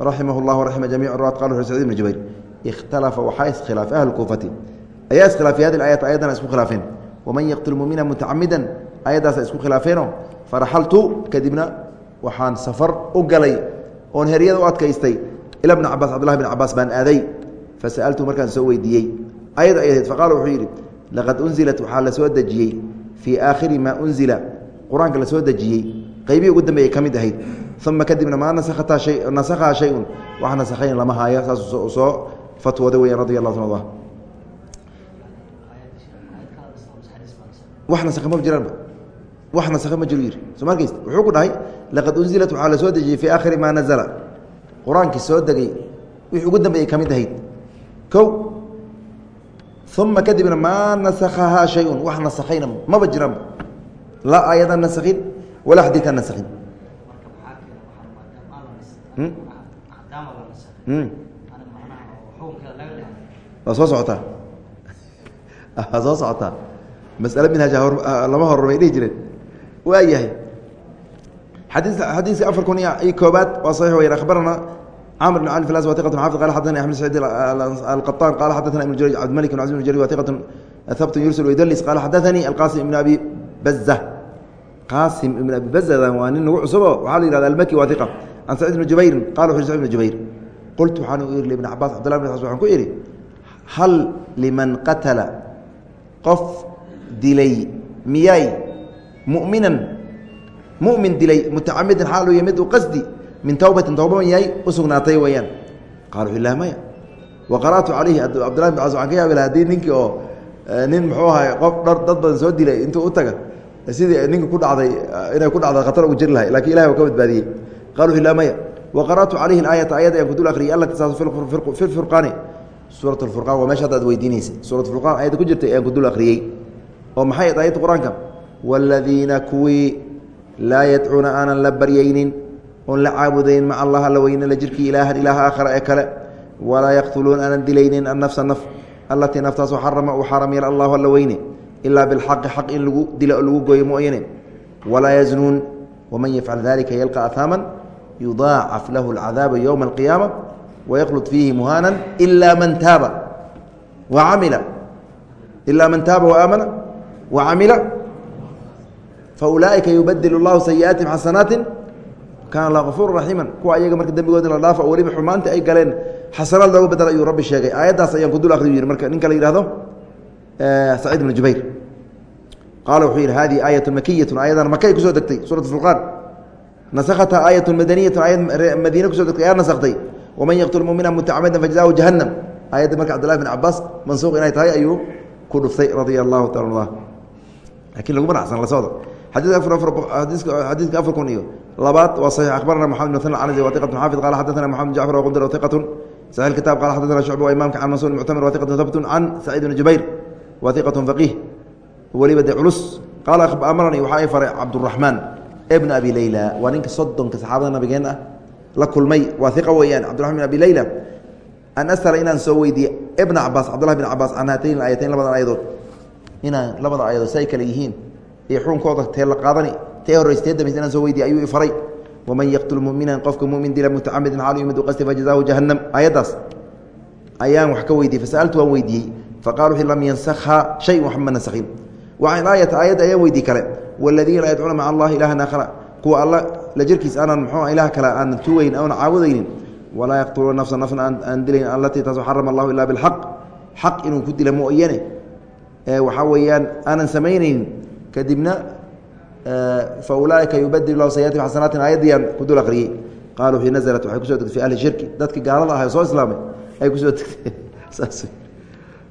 raximah llah raxima jamic ruwaat qala wuxu sacid bn jubayr ikhtalafa waxaa iskhilaafay ahlu kuufati ayaa iskhilaafay hadi ayat ayaddana isku khilaafeen waman yaqtul mumina mutacamidan ayaddaasa isku khilaafeenoo faraxaltu kadibna waxaan safar u galay oon heryada u adkaystay ila bni cabaas cabdulahi bn cabaas baan aaday fasa'altu markaan soo weydiiyey ayad ay ahayd faqaala wuxuu yidhi laqad unzilat waxaa la dejiyey fii aakhiri maa unzila qur'aanka la dejiyey qeybihii ugu dambeeyey ka mid ahayd uma kadibna maa nasakhaa shay-un wax nasakhayn lama haayo saasuu soo fatwooday weyan radi allah ta allah wax nasakha ma jiraanba wax nasakha ma jiru yidhi soo ma wuxuu ku dhahay laqad unzilat waxaa la dejiyey fii aakhiri maa nazala qur'aankii soo degay wixii ugu dambeeyey ka mid ahayd kow. Uma kadibna maa nasakhahaa shay-un wax nasakhayna maba jiraanba laa aayadaan nasakhin walaa xadiitaan nasakhin. Waa soo socotaa waa soo socotaa masale minhaaj lama hormay dhihi jireen. Waa yahay. Xadii xadiiska afar kun iyo koobaad waa saxiix weyan akhbarana camr bn cali filas watiqat xafid qala xadana axmed saciid alqaطan qala xadaثana ibn jurayj cabdimalik bn cazim bn jurayj watiqat habt yursil wydlis qala xadaثanii alqasim ibn abi baza qaasim ibn abi bazadan waa nin nagu cusubo waxaa la yihahda almaki waa iqa can saciid bni jubayrin qala wuxu sacid bn jubayr qultu waxaan u iri ibn cabaas cabdillah bn waxaan ku idhi hal liman qatala qof dilay miyay muminan mumin dilay mutacamidin xaal u yimid u qasdi min towbatin towba miyay u sugnaatay weeyaan. Qala wuxu lah maya wa qara'tu calayhi cabdillahi bin cas waxaan ka yaabi laha haddii ninkii oo nin muxuu ahay qof dhar dad badan soo dilay intuu u taga sidii ninka ku dhacday inay ku dhacda khatar ugu jiri lahay laakiin ilahi waa ka badbaadiyey. Qala wuxu lah maya wa qara'tu calayhi aayata ayad ayaan ku dul akriyay alla tasaasu fi lfurqaani suurat lfurqaan waa meesha hadda ad weydiinaysa suurat furqaan ayadda ku jirtay ayaan ku dul akriyey oo maxay aayadda qur'aanka? Waaladiina kuwii laa yadcuuna aanan la baryaynin oon la caabudayn maca allah alla weyne la jirkii ilaahan ilaah aakhara ee kale. Walaa yaqtuluun aanan dilaynin annafsa naf allatii naftaasoo xarama uu xaram yeel allahu alla weyne ilaa bilxaqi xaq in lagu dilo oo lagu gooyo mooyane walaa yaznuun waman yafcal dalika yalqa ahaaman yudaacaf lahu alcadaabu yowma alqiyaama wayaqlud fiihi muhaanan ilaa man taaba. Wa camila ilaa man taaba waaamana wa camila faulaaئika yubadil اllahu sayi'aatihim xasanaati kaana allah gafuura raxiima kuwa ayaga marka dembigooda la dhaafa weliba xumaanta ay galeen xasanaad looga bedel ayuu rabbi sheegay aayaddaas ayaan ku dul akriyu yihi marka ninka la yihahdo saciid bn jubayr qaala wuxuu yidhi hadihi aayatu makiyatu ayadan makay ku soo degtay suurat furqaan nasakhatha aayatu madaniyatu aayad madiine ku soo degtay ayaa nasaktay waman yaqtul mumina mutacamidan fajzaahu jahannam aayadda marka cbdillahi bin cabaas mansuuq inay tahay ayuu ku dhuftay radia allahu taala laakiin laguma racsan la socda xadiidka afar kun iyo labaad waa صaxiix akhbarana mxamed bn an wa iqat xaafid qala xadana mxamed jacfar waqundar iqatu saxi kitab qala xadana shucba wa imamka can mansuur muctamir wa iqatu habtun can saciid bn jubayr wa iqatu faqiih weliba de culus qaala amaranii waxaa ay faray cabduraxmaan bna abi leyla waa ninka soddonka saxaabada nabigeen ah. La kulmay. Waa iqa weeyaan. Cabdiraman bn abi leyla an asala inaan soo weydiiye ibna cabaas cabdullahi bn cabaas can haatayn aayatayn labadan ayadood inaan labada ayadood si ay kale yihiin iyo xukunkooda tee la qaadani tee horeysa tee dambaysa inaan soo weydiye ayuu ifaray waman yaqtul muminan qofka mumin dila mutacamidin xaalu yumid qasti fajazaahu jahannam. Aayaddaas ayaan wax ka weydiiyey fasa'altu waan weydiiyey faqala wuxu lam yansakha shay wax nasakhin wacan aayata aayadda ayaan weydii kale. Waladiina yadcuuna maca allahi ilahan aakhara kuwa alla la jirkiis aanan muxuu ilaah kale aanan tugayn oona caabudaynin walaa yaqtuluuna nafsa nafna aan dilayn allatii taasoo xarama allahu ilaa bilxaq. Xaq inuu ku dila mooyane waxaa weeyaan aanan samaynaynin kadibna fa ulaaئika yubadil lahu sayaati xasanaatin aayaddiiyaan ku dul akriyey qaala wxii naزlat waxay kuso degtay fi ahli shirki dadki gaalada ah soo islaamay ay kusoo degtay saas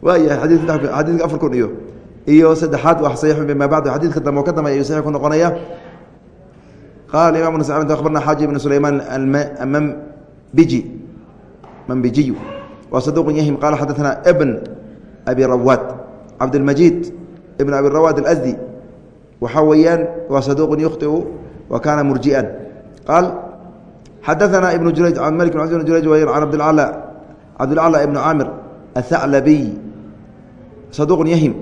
waaya xadiidka afar kun iyo iyo saddexaad waa saxiixun bima bacd xadiidka dambe oo ka dambeya ayuu saxiix ku noqonaya qala imam nas abarna xaaji ibn sulayman amambiji mambijiyu wa saduq yahim qala xadaثna bn abi rawaad cabdاlmajid ibn abi rawaad alasdi waxaa weeyaan waa saduuq yukhطiu wa kaana murjian qaal xadaثana ibn jurayj an malik bn bn jurayj weyan can abdilcla cabdilcla ibn caamir aلthaclabiy saduuq yahim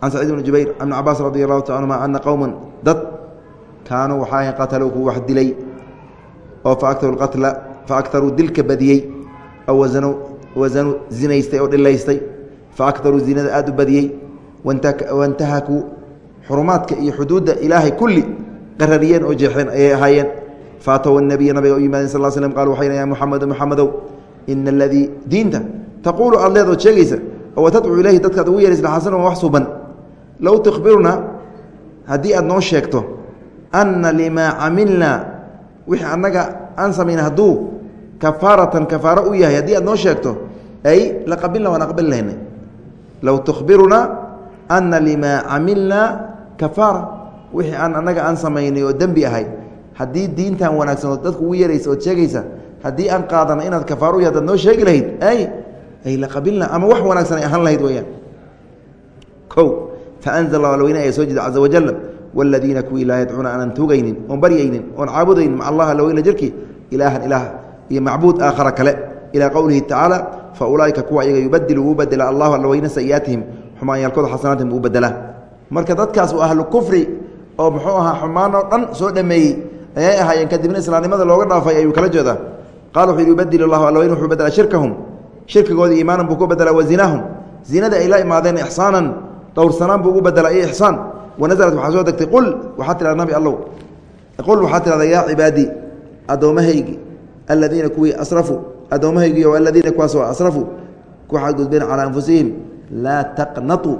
can saciid bn jubayr ibn cabaas radi allahu ta anhuma ana qowma dad kaanuu waxaa qataluu ku wax dilay oo faakaru qatla faaktaruu dilka badiyey oo wasanu wasanu zinaystay oo dhilaystay faaktaruu zinada aada u badiyey wantahakuu xurumaadka iyo xuduudda ilaahay kulli qarariyeen oo jeexeen ayay ahaayeen. Faatow nabiya nabiga u yimaadeen sal slm qal waxay ya muxamedu muxamedow ina aladii diinta taquulu aad leed ood sheegaysa oo watadcuu ilayhi dadkaad ugu yeeraysa xasan wax suban low tukhbiruna haddii aad noo sheegto anna limaa camilnaa wixii annaga aan samayna hadduu kafaaratan kafaaro u yahay haddii aad noo sheegto ay laqabilna waan aqbali lahaynay. Low tukhbirunaa ana limaa camilnaa kafaara wixii aan annaga aan samaynay oo dembi ahay. Haddii diintan wanaagsan oo dadku ugu yeeraysa ood sheegaysa haddii aan qaadana inaad kafaaro u yahay adaad noo sheegi lahayd ay ay laqabilna ama wax wanaagsan ay ahaan lahayd weyaan o faanzl alweyne ayaa soo jeeda caza wajal wاladiina kuwii laa yadcuuna aanan tugaynin oon baryaynin oon caabudaynin maca allah alweyne jirki ilaahan ilaah iyo macbuud aakhara kale. Ilaa qowlihi tacaala fa ulaaئika kuwa iyaga yubadilu uu bedela allahu alweyne sayi'aatihim xumaanyaalkooda xasanaatihim uu bedelaa marka dadkaas waa ahlu kufri oo muxuu ahaa xumaan oo dhan soo dhameeyey ayay ahaayeen. Kadibna islaamnimada looga dhaafay ayuu kala jeedaa. Qala wuxuu yubadil allahu alweyne wuxuu bedelaa shirkahum. Shirkigoodii iimaanan buu ku bedelaa wa zinahum. Zinada ay la imaadeen ixsaanan dhowrsanaan buu ugu bedelaa iyo ixsaan. Wanaزlat waxaa soo degtay qul waxaa tirada nabi allow. Qul waxaa tirahda yaa cibaadii addoommahaygi aladiina kuwii asrafuu addoommahaygi o aladiina kuwaasoo asrafuu ku xadgudbeen calaa anfusihim laa taqnaطuu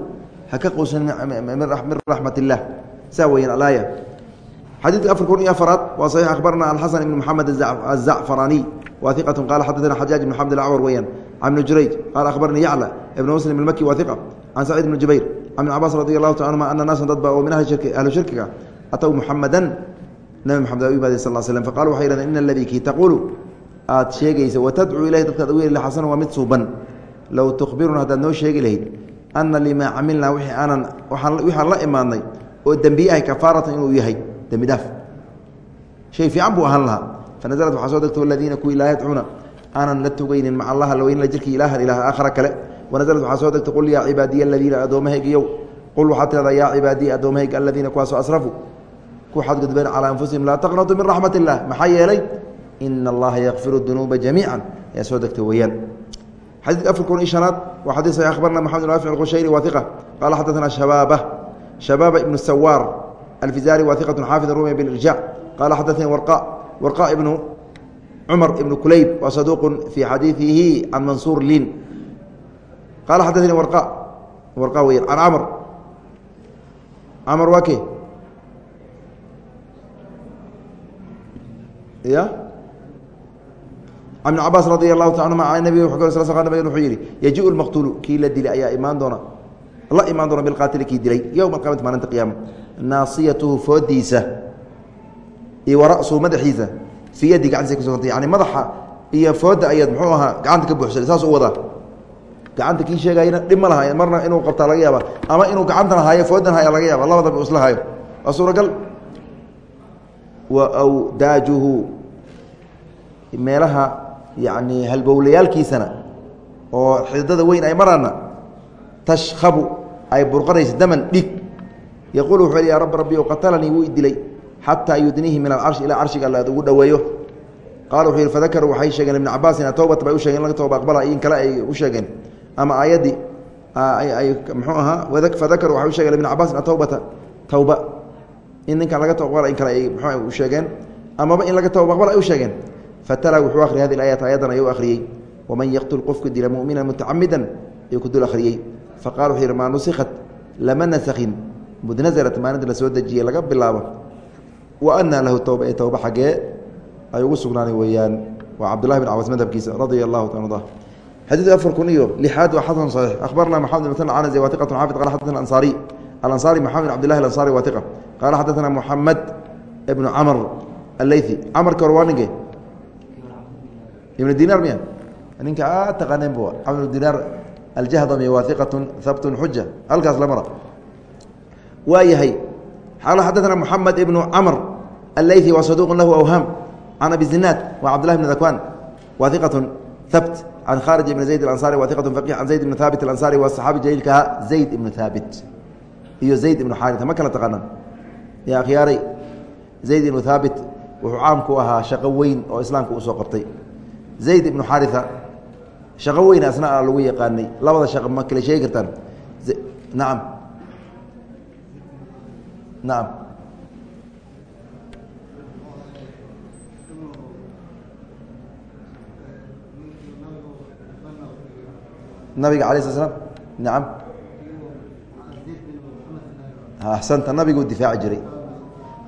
ha ka quusan min raxmat اllah saa weyan alaaya. Xadiidka afar kun iyo afaraad waa saxiix akhbarna alxasan ibn moxamed azacfaraniy wa iqatu qala xadaثna xajaaj ibn xamd acwar weeyaan. Can ibni jurayj qala akhbaranii yacla ibn muslim ilmaki wa iqa can saciid ibn jubayr can ibn cabaas radi allahu ta anhuma ana naasan dad ba oo min ahli shirkiga atow muxamadan nabi maxamed u yimaadeen sal slm faqalu waxay yhahdeen ina aladii kii taquulu aad sheegaysa watadcuu ilahi dadkaad ugu yeeri xasan waa mid suuban. Low tukhbiruna haddaad noo sheegi lahayd ana limaa camilnaa wii aanan waxaan la imaadnay oo dembiye ahay kafaaratan inuu yahay dembi shay fiican buu ahaan lahaa fanaزlat waxaa soo degto aladiina kuwii laa yadcuuna aanan la tugaynin maca allaha laweyna jirkii ilaahan ilaah aakhara kale wanaزlat waxaa soo degto qul yaa cibaadiya aladiina addoommahaygiyow qul waxaa tirahdaa yaa cibaadiya addoommahayga aladiina kuwaasoo asrafuu ku xadgudbeen calaa anfusihim laa taqnatuu min raxmat illah maxaa yeelay ina allaha yakfiru dunuuba jamiica ee soo degta weeyaan xadiidka afar kun iyo shanaad waa xadii saxiix akhbarna maxamed bn raafic alqushayri waa iqa qaala xadaثana shabaaba shabaaba ibnu sawaar alfizari waa iqatu xaafid rumiya bilirjac qaala xadaثanii warqa warqa ibnu cumar ibnu kulayb waa saduuq fii xadiidihi can mansuur liin qaala xadaثanii warqa warqa weyan can camr camr waa ke ya n cabaas radi alahu ta anuma an nabig wuxuu yihi yaji lmaqtuulu kii la dilay ayaa imaan doona. La imaan doona bilqaatili kii dilay. Yowma alqiyamati maalinta qiyaama naasiyatuhu foodiisa. Iyo wara'suhu madaxiisa. Fii yaddi gacantiisa ku sugantay. Yani madaxa iyo fooda ayaad muxuu ahaa gacanta ka buuxsaday saas u wadaa. Gacanta kii sheegayna dhib ma laha. Marna inuu qabtaa laga yaaba ama inuu gacantana haayo foodan haya laga yaaba labadaba isla haayo. Waa suuragal. Wa wdaajuhu meelaha yani halbowlayaalkiisana oo xididada weyn ay maraana tashkabu ay burqanaysa daman dhig. Yaquul wuxuu ya rab rabbi qatalanii wuu idilay xataa yudniihi min alcarshi ilaa carshiga alla ugu dhoweeyo qaala wuxuu yihi fadakaruu waxay sheegeen ibn cabaasin atowbata bay u laga tooba aqbala in kale ay u sheegeen. Ama aayaddii ay muxuu ahaa fadakaruu waxay u shegeen ibn cabaasin atowbata towba in ninkan laga tooba in kale ay mxuu u sheegeen. Amaba in laga tooba aqbala ay u sheegeen fatala wuxuu akhriyay hadi ayaat ayadan ayuu akhriyey waman yaqtul qofku dila mumina mutacamidan ayuu ku dul akhriyey faqala wuxuu yihi maa nusikhat lama nasakhin. Mudnazarat maalinta la soo dejiyey laga bilaabo. Wa anaa lahu towba ee towba xaggee ay ugu sugnaanay weeyaan. Waa cabdullahi bin cabaas madhabkiisa radia allahu ta arda xadiidka afar kun iyo lixaad waa xasan saxiix. Akhbarna maxamed bin mutn canasi waatiqatu xaafid qala xadana ansaari alansaari maxamed bin abdillahi alansari waatiqa qaala xadaثana muxamed ibnu camr aleythi camarka hore waa ninke ibn dinaar miya? Ninka aad taqaaneen bu ibn dinaar aljahdami waa iqatun habtun xuja halkaas la mara waa yahay qaala xadaثana moxamed ibnu camr aleythi waa saduuq lahu awhaam can abi zinaad waa cabdillahi bn dakwan waa iqatun habt can kharij ibn zayd alansari waa iqatun faqih. Can zayd ibn haabit alansari waa saxaabi jaliilkaha zayd ibnu haabit iyo zayd ibnu xaarita ma kala taqaanaan? Ya akhyaaray zayd ibnu haabit wuxuu caam ku ahaa shaqo weyn zayd ibnu xaria shaqo weyn asna lagu yaqaanay. Labada shaqo ma kala sheegi kartaan. Nacam nacam nabiga alay sla slam nacam axsanta nabiguu difaaci jiray.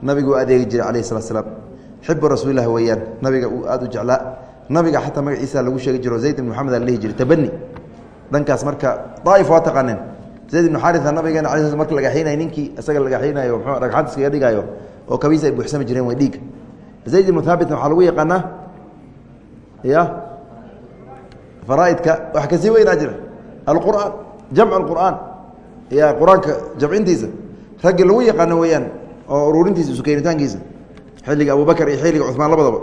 Nabiguu adeegi jiray alayh salatu slaam xibu rasuulilah weeyaan. Nabiga uu aada u jeclaa nabiga xataa magaciisa lagu sheegi jiro zayd ibn maxamed ala dhihi jiray tabani. Dhankaas marka daaif waa taqaaneen. Zayd ibnu xaria nabigeena ala sl marka lagaxinay ninkii isaga lagaxinayo mxuu ragxad iskaga dhigayo oo kabiisa ay buuxsami jireen way dhiig. Zayd ibnu haabitna waxaa lagu yaqaanaa ya faraaidka wax ka sii weynaa jira. Alqur'aan jamc اqur'aan ya qur'aanka jamcintiisa raggii lagu yaqaano weeyaan oo ururintiisa isu keenitaankiisa xilliga abubakr iyo xilliga cuثmaan labadaba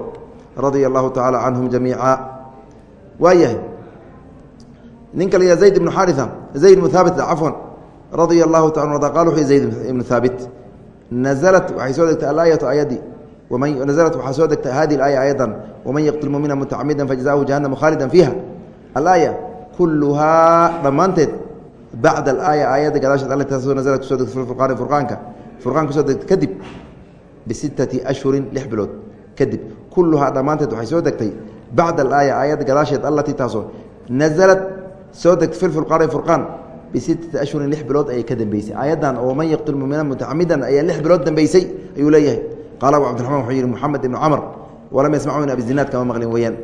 radia allahu tacaala canhum jamiica waa yahay ninka la zayd ibnu xaria zayd ibnu haabit cafwan radia allahu taala arda qal wuxuu zayd ibnu haabit naزlat waxay soo degtay alaayatu aayadii naزlat waxaa soo degtay hadi aaya ayadan waman yaqtul mumina mutacamida fajزahu jahannam khaalida fiiha alaaya kuluhaa dhammaanteed bacda alaaya aayadda gadaasheed alle taasoo naزlat kusoo degtay fi furqaani furqaanka furqaan kusoo degtay kadib bisittati ashhurin lix bilood kadib kuluhaa dhammaanteed waxay soo degtay bacda alaaya aayadda gadaasheed allatii taasoo naزlat soo degtay fi furqaan bisittati ashhurin lix bilood ayay ka dambeysay aayaddan oo man yaqtul mumina mutacamidan ayaa lix bilood dambeysay ayuu leeyahay. Qaala abu cabdiraxman wuxuu yihi moxamed ibnu camr walam yasmacu min abizinaad kama maqlin weeyaan.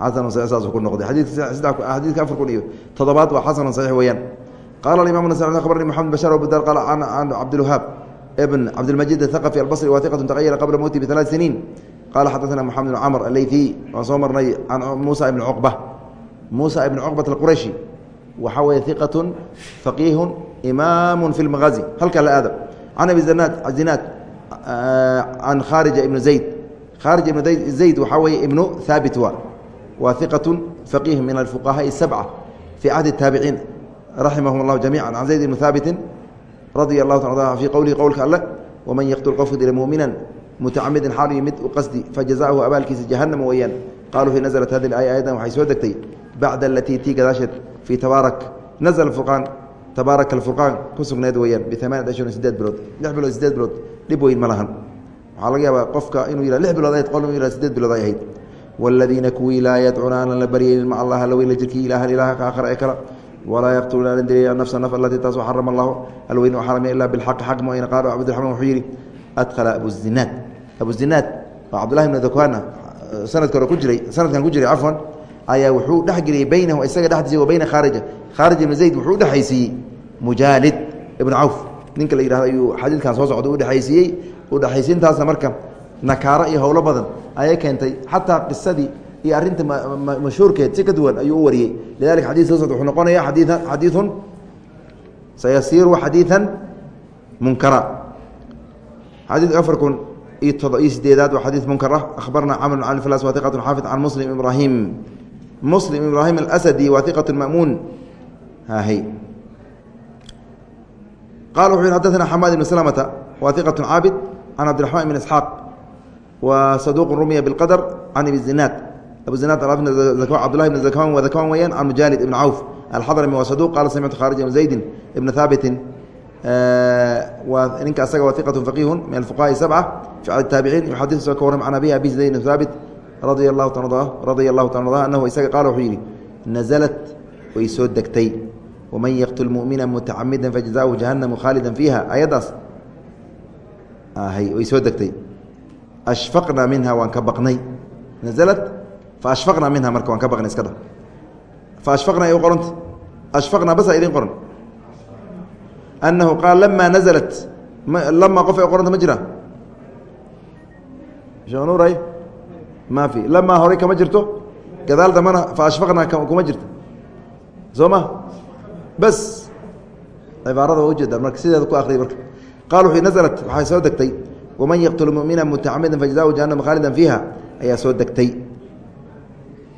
Xasan saas ku noqday. Xadiidka afar kun iyo toddobaad waa xasanun saxiix weeyaan. Qala imam abarni moxamed bashar budar qaala can cabdilwahaab bn cabdilmajid athaqafi albصri wahiqatu tagayara qabla mowti bialaat siniin qala xadaثana moxamed ibn camr aleythi waan soo marnay can muusa ibni cuqba muusa ibni cuqbat alqurayshi waxaa weeye iqat faqiihu imaamu fi lmaqaazi halkaa la aada can abi zinaad can khaarija ibnu zayd khaarij ibnu zayd waxaa weeye ibnu haabit wa waa iqat faqiih min alfuqahaai sabca fii cahdi taabiciin raximahum اllahu jamica can zayd ibni haabitin radia allahu ta fii qowlihi qowlka alle waman yaqtul qofka dila muumina mutacamidin xaal yimid u qasdi fajazaahu abaalkiisa jahannama weeyaan qaluu fi naزlat hadi aaya ayadan waxay soo degtay bacda alatii tii gadaasheed fii tabaarak nazla furqaan tabaaraka alfurqaan ku sugneed weeyaan biamaaniyat ashhurin sideed bilood lix bilood sideed bilood dhib weyn ma lahan waxaa laga yaabaa qofka inuu yihah lix bilood ayd qol inuu yihah sideed bilood ay ahayd waaladiina kuwii laa yadcuuna aanan la baryaynin maca allah alla weynla jirkii ilaahan ilaha ka aakhara ee kala walaa yaqtuluuna aanan dilaya nafsa naf alatii taas xarama allahu alweyn u xaramay ilaa bilxaqi xaq mooyne qaala cabdiraxmaan wuxuu yidhi adkhala abuzinaad abuzinaad oo cabdullahi ibnu dakwana sanadka hore ku jiray sanadkan ku jiray cafwan ayaa wuxuu dhexgeliyey baynahu isaga dhexdiisa wa bayna khaarija khaarij ibn zayd wuxuu udhexaysiiyey mujaalid ibnu cawf ninka la yidhahdo ayuu xadiidkan soo socda udhexaysiiyey udhexaysiintaasna marka nakaaro iyo howlo badan ayay keentay. Xataa qisadii iyo arrinta mashhuurkeed si ka duwan ayuu u wariyey. Lidalika xadis soo socda wuxuu noqonaya xadiian xadiiun sayasiiru xadiiثan munkara. Xadiidka afar kun iyo todo iyo sideedaad waa xadiid munkar ah akhbarna camr bn cali flas wa iqat xaafid can muslim ibrahim. Muslim ibrahim alasadi wa iqat ma'muun. Hahy qala wuxu yhi xadana xamaad ibn slmta wa iqat caabid can cabdiraxmaan ibn isxaaq. Wa saduq rumiya biاlqadr can ibi zinaad. Abu zinaad cabdulahi bn zakwan wa zakwan weyaan can mujaalid ibn cawf alxadrami wa saduq qala samictu khaarij ibn zaydin ibna haabitin waa ninka asaga waa iqat faqiihu min alfuqahaai sabca fi cad taabiciin yuxadisu ka warram can abihi abi zayd ibn haabit radia allahu radia allahu ta arda anahu isaga qaala wuxuu yidhi nazalat way soo degtay. Waman yaqtul mumina mutacamida fajazaahu jahannamu khaalida fiiha ayaddaas way soo degtay. Ashfaqnaa minha waan ka baqnay. Nazalat fa ashfaqnaa minha marka waan ka baqnay iska dha fa ashfaqnaa ay u qoranta ashfaqnaa basa idin qoran anahu qaal lama naزlat lamaa qof ay qoranta ma jira nuray ma fi lamaa horay kama jirto gadaal dambana fa ashfaqnaa kuma jirto soo ma bas cibaarada waa ujeeda marka sideeda ku akriya marka qal wuxu naزlat waxay soo degtay waman yaqtul mumina mutacamida fajzahu jahanama khaalida fiiha ayaa soo degtay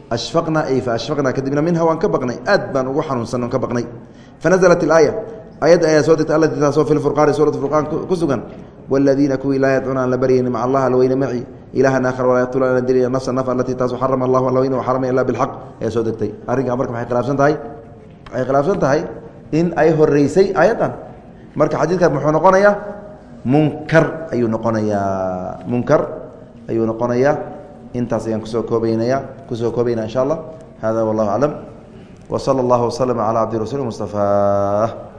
ashfaqnaa ay fa ashfaqnaa kadibna minha waan ka baqnay aad baan ugu xanuunsan on ka baqnay fanazlat اlaaya ayadda ayaa soo degtay allatii taasoo fi lfurqaani suuratu furqaan ku sugan. Wاladiina kuwii laa yadcuuna aan la baryayni maca allah alweyne maci ilaahan aakhar walaa yaqtuluna ana dilina nafsa naf alatii taas xarama allahu alweyne xarama ila bilxaq ayaa soo degtay arrinkaa marka maxay khilaafsan tahay waxay khilaafsan tahay in ay horeysay ayaddan. Marka xadiidkan muxuu noqonayaa? Munkar ayuu noqonayaa. Munkar ayuu noqonayaa. Intaas ayaan ku soo koobeynaya ku soo koobeynaa insha allah hada wallahu aclam. Wsala اllah wslm cala cabdi rasuuli mustafaa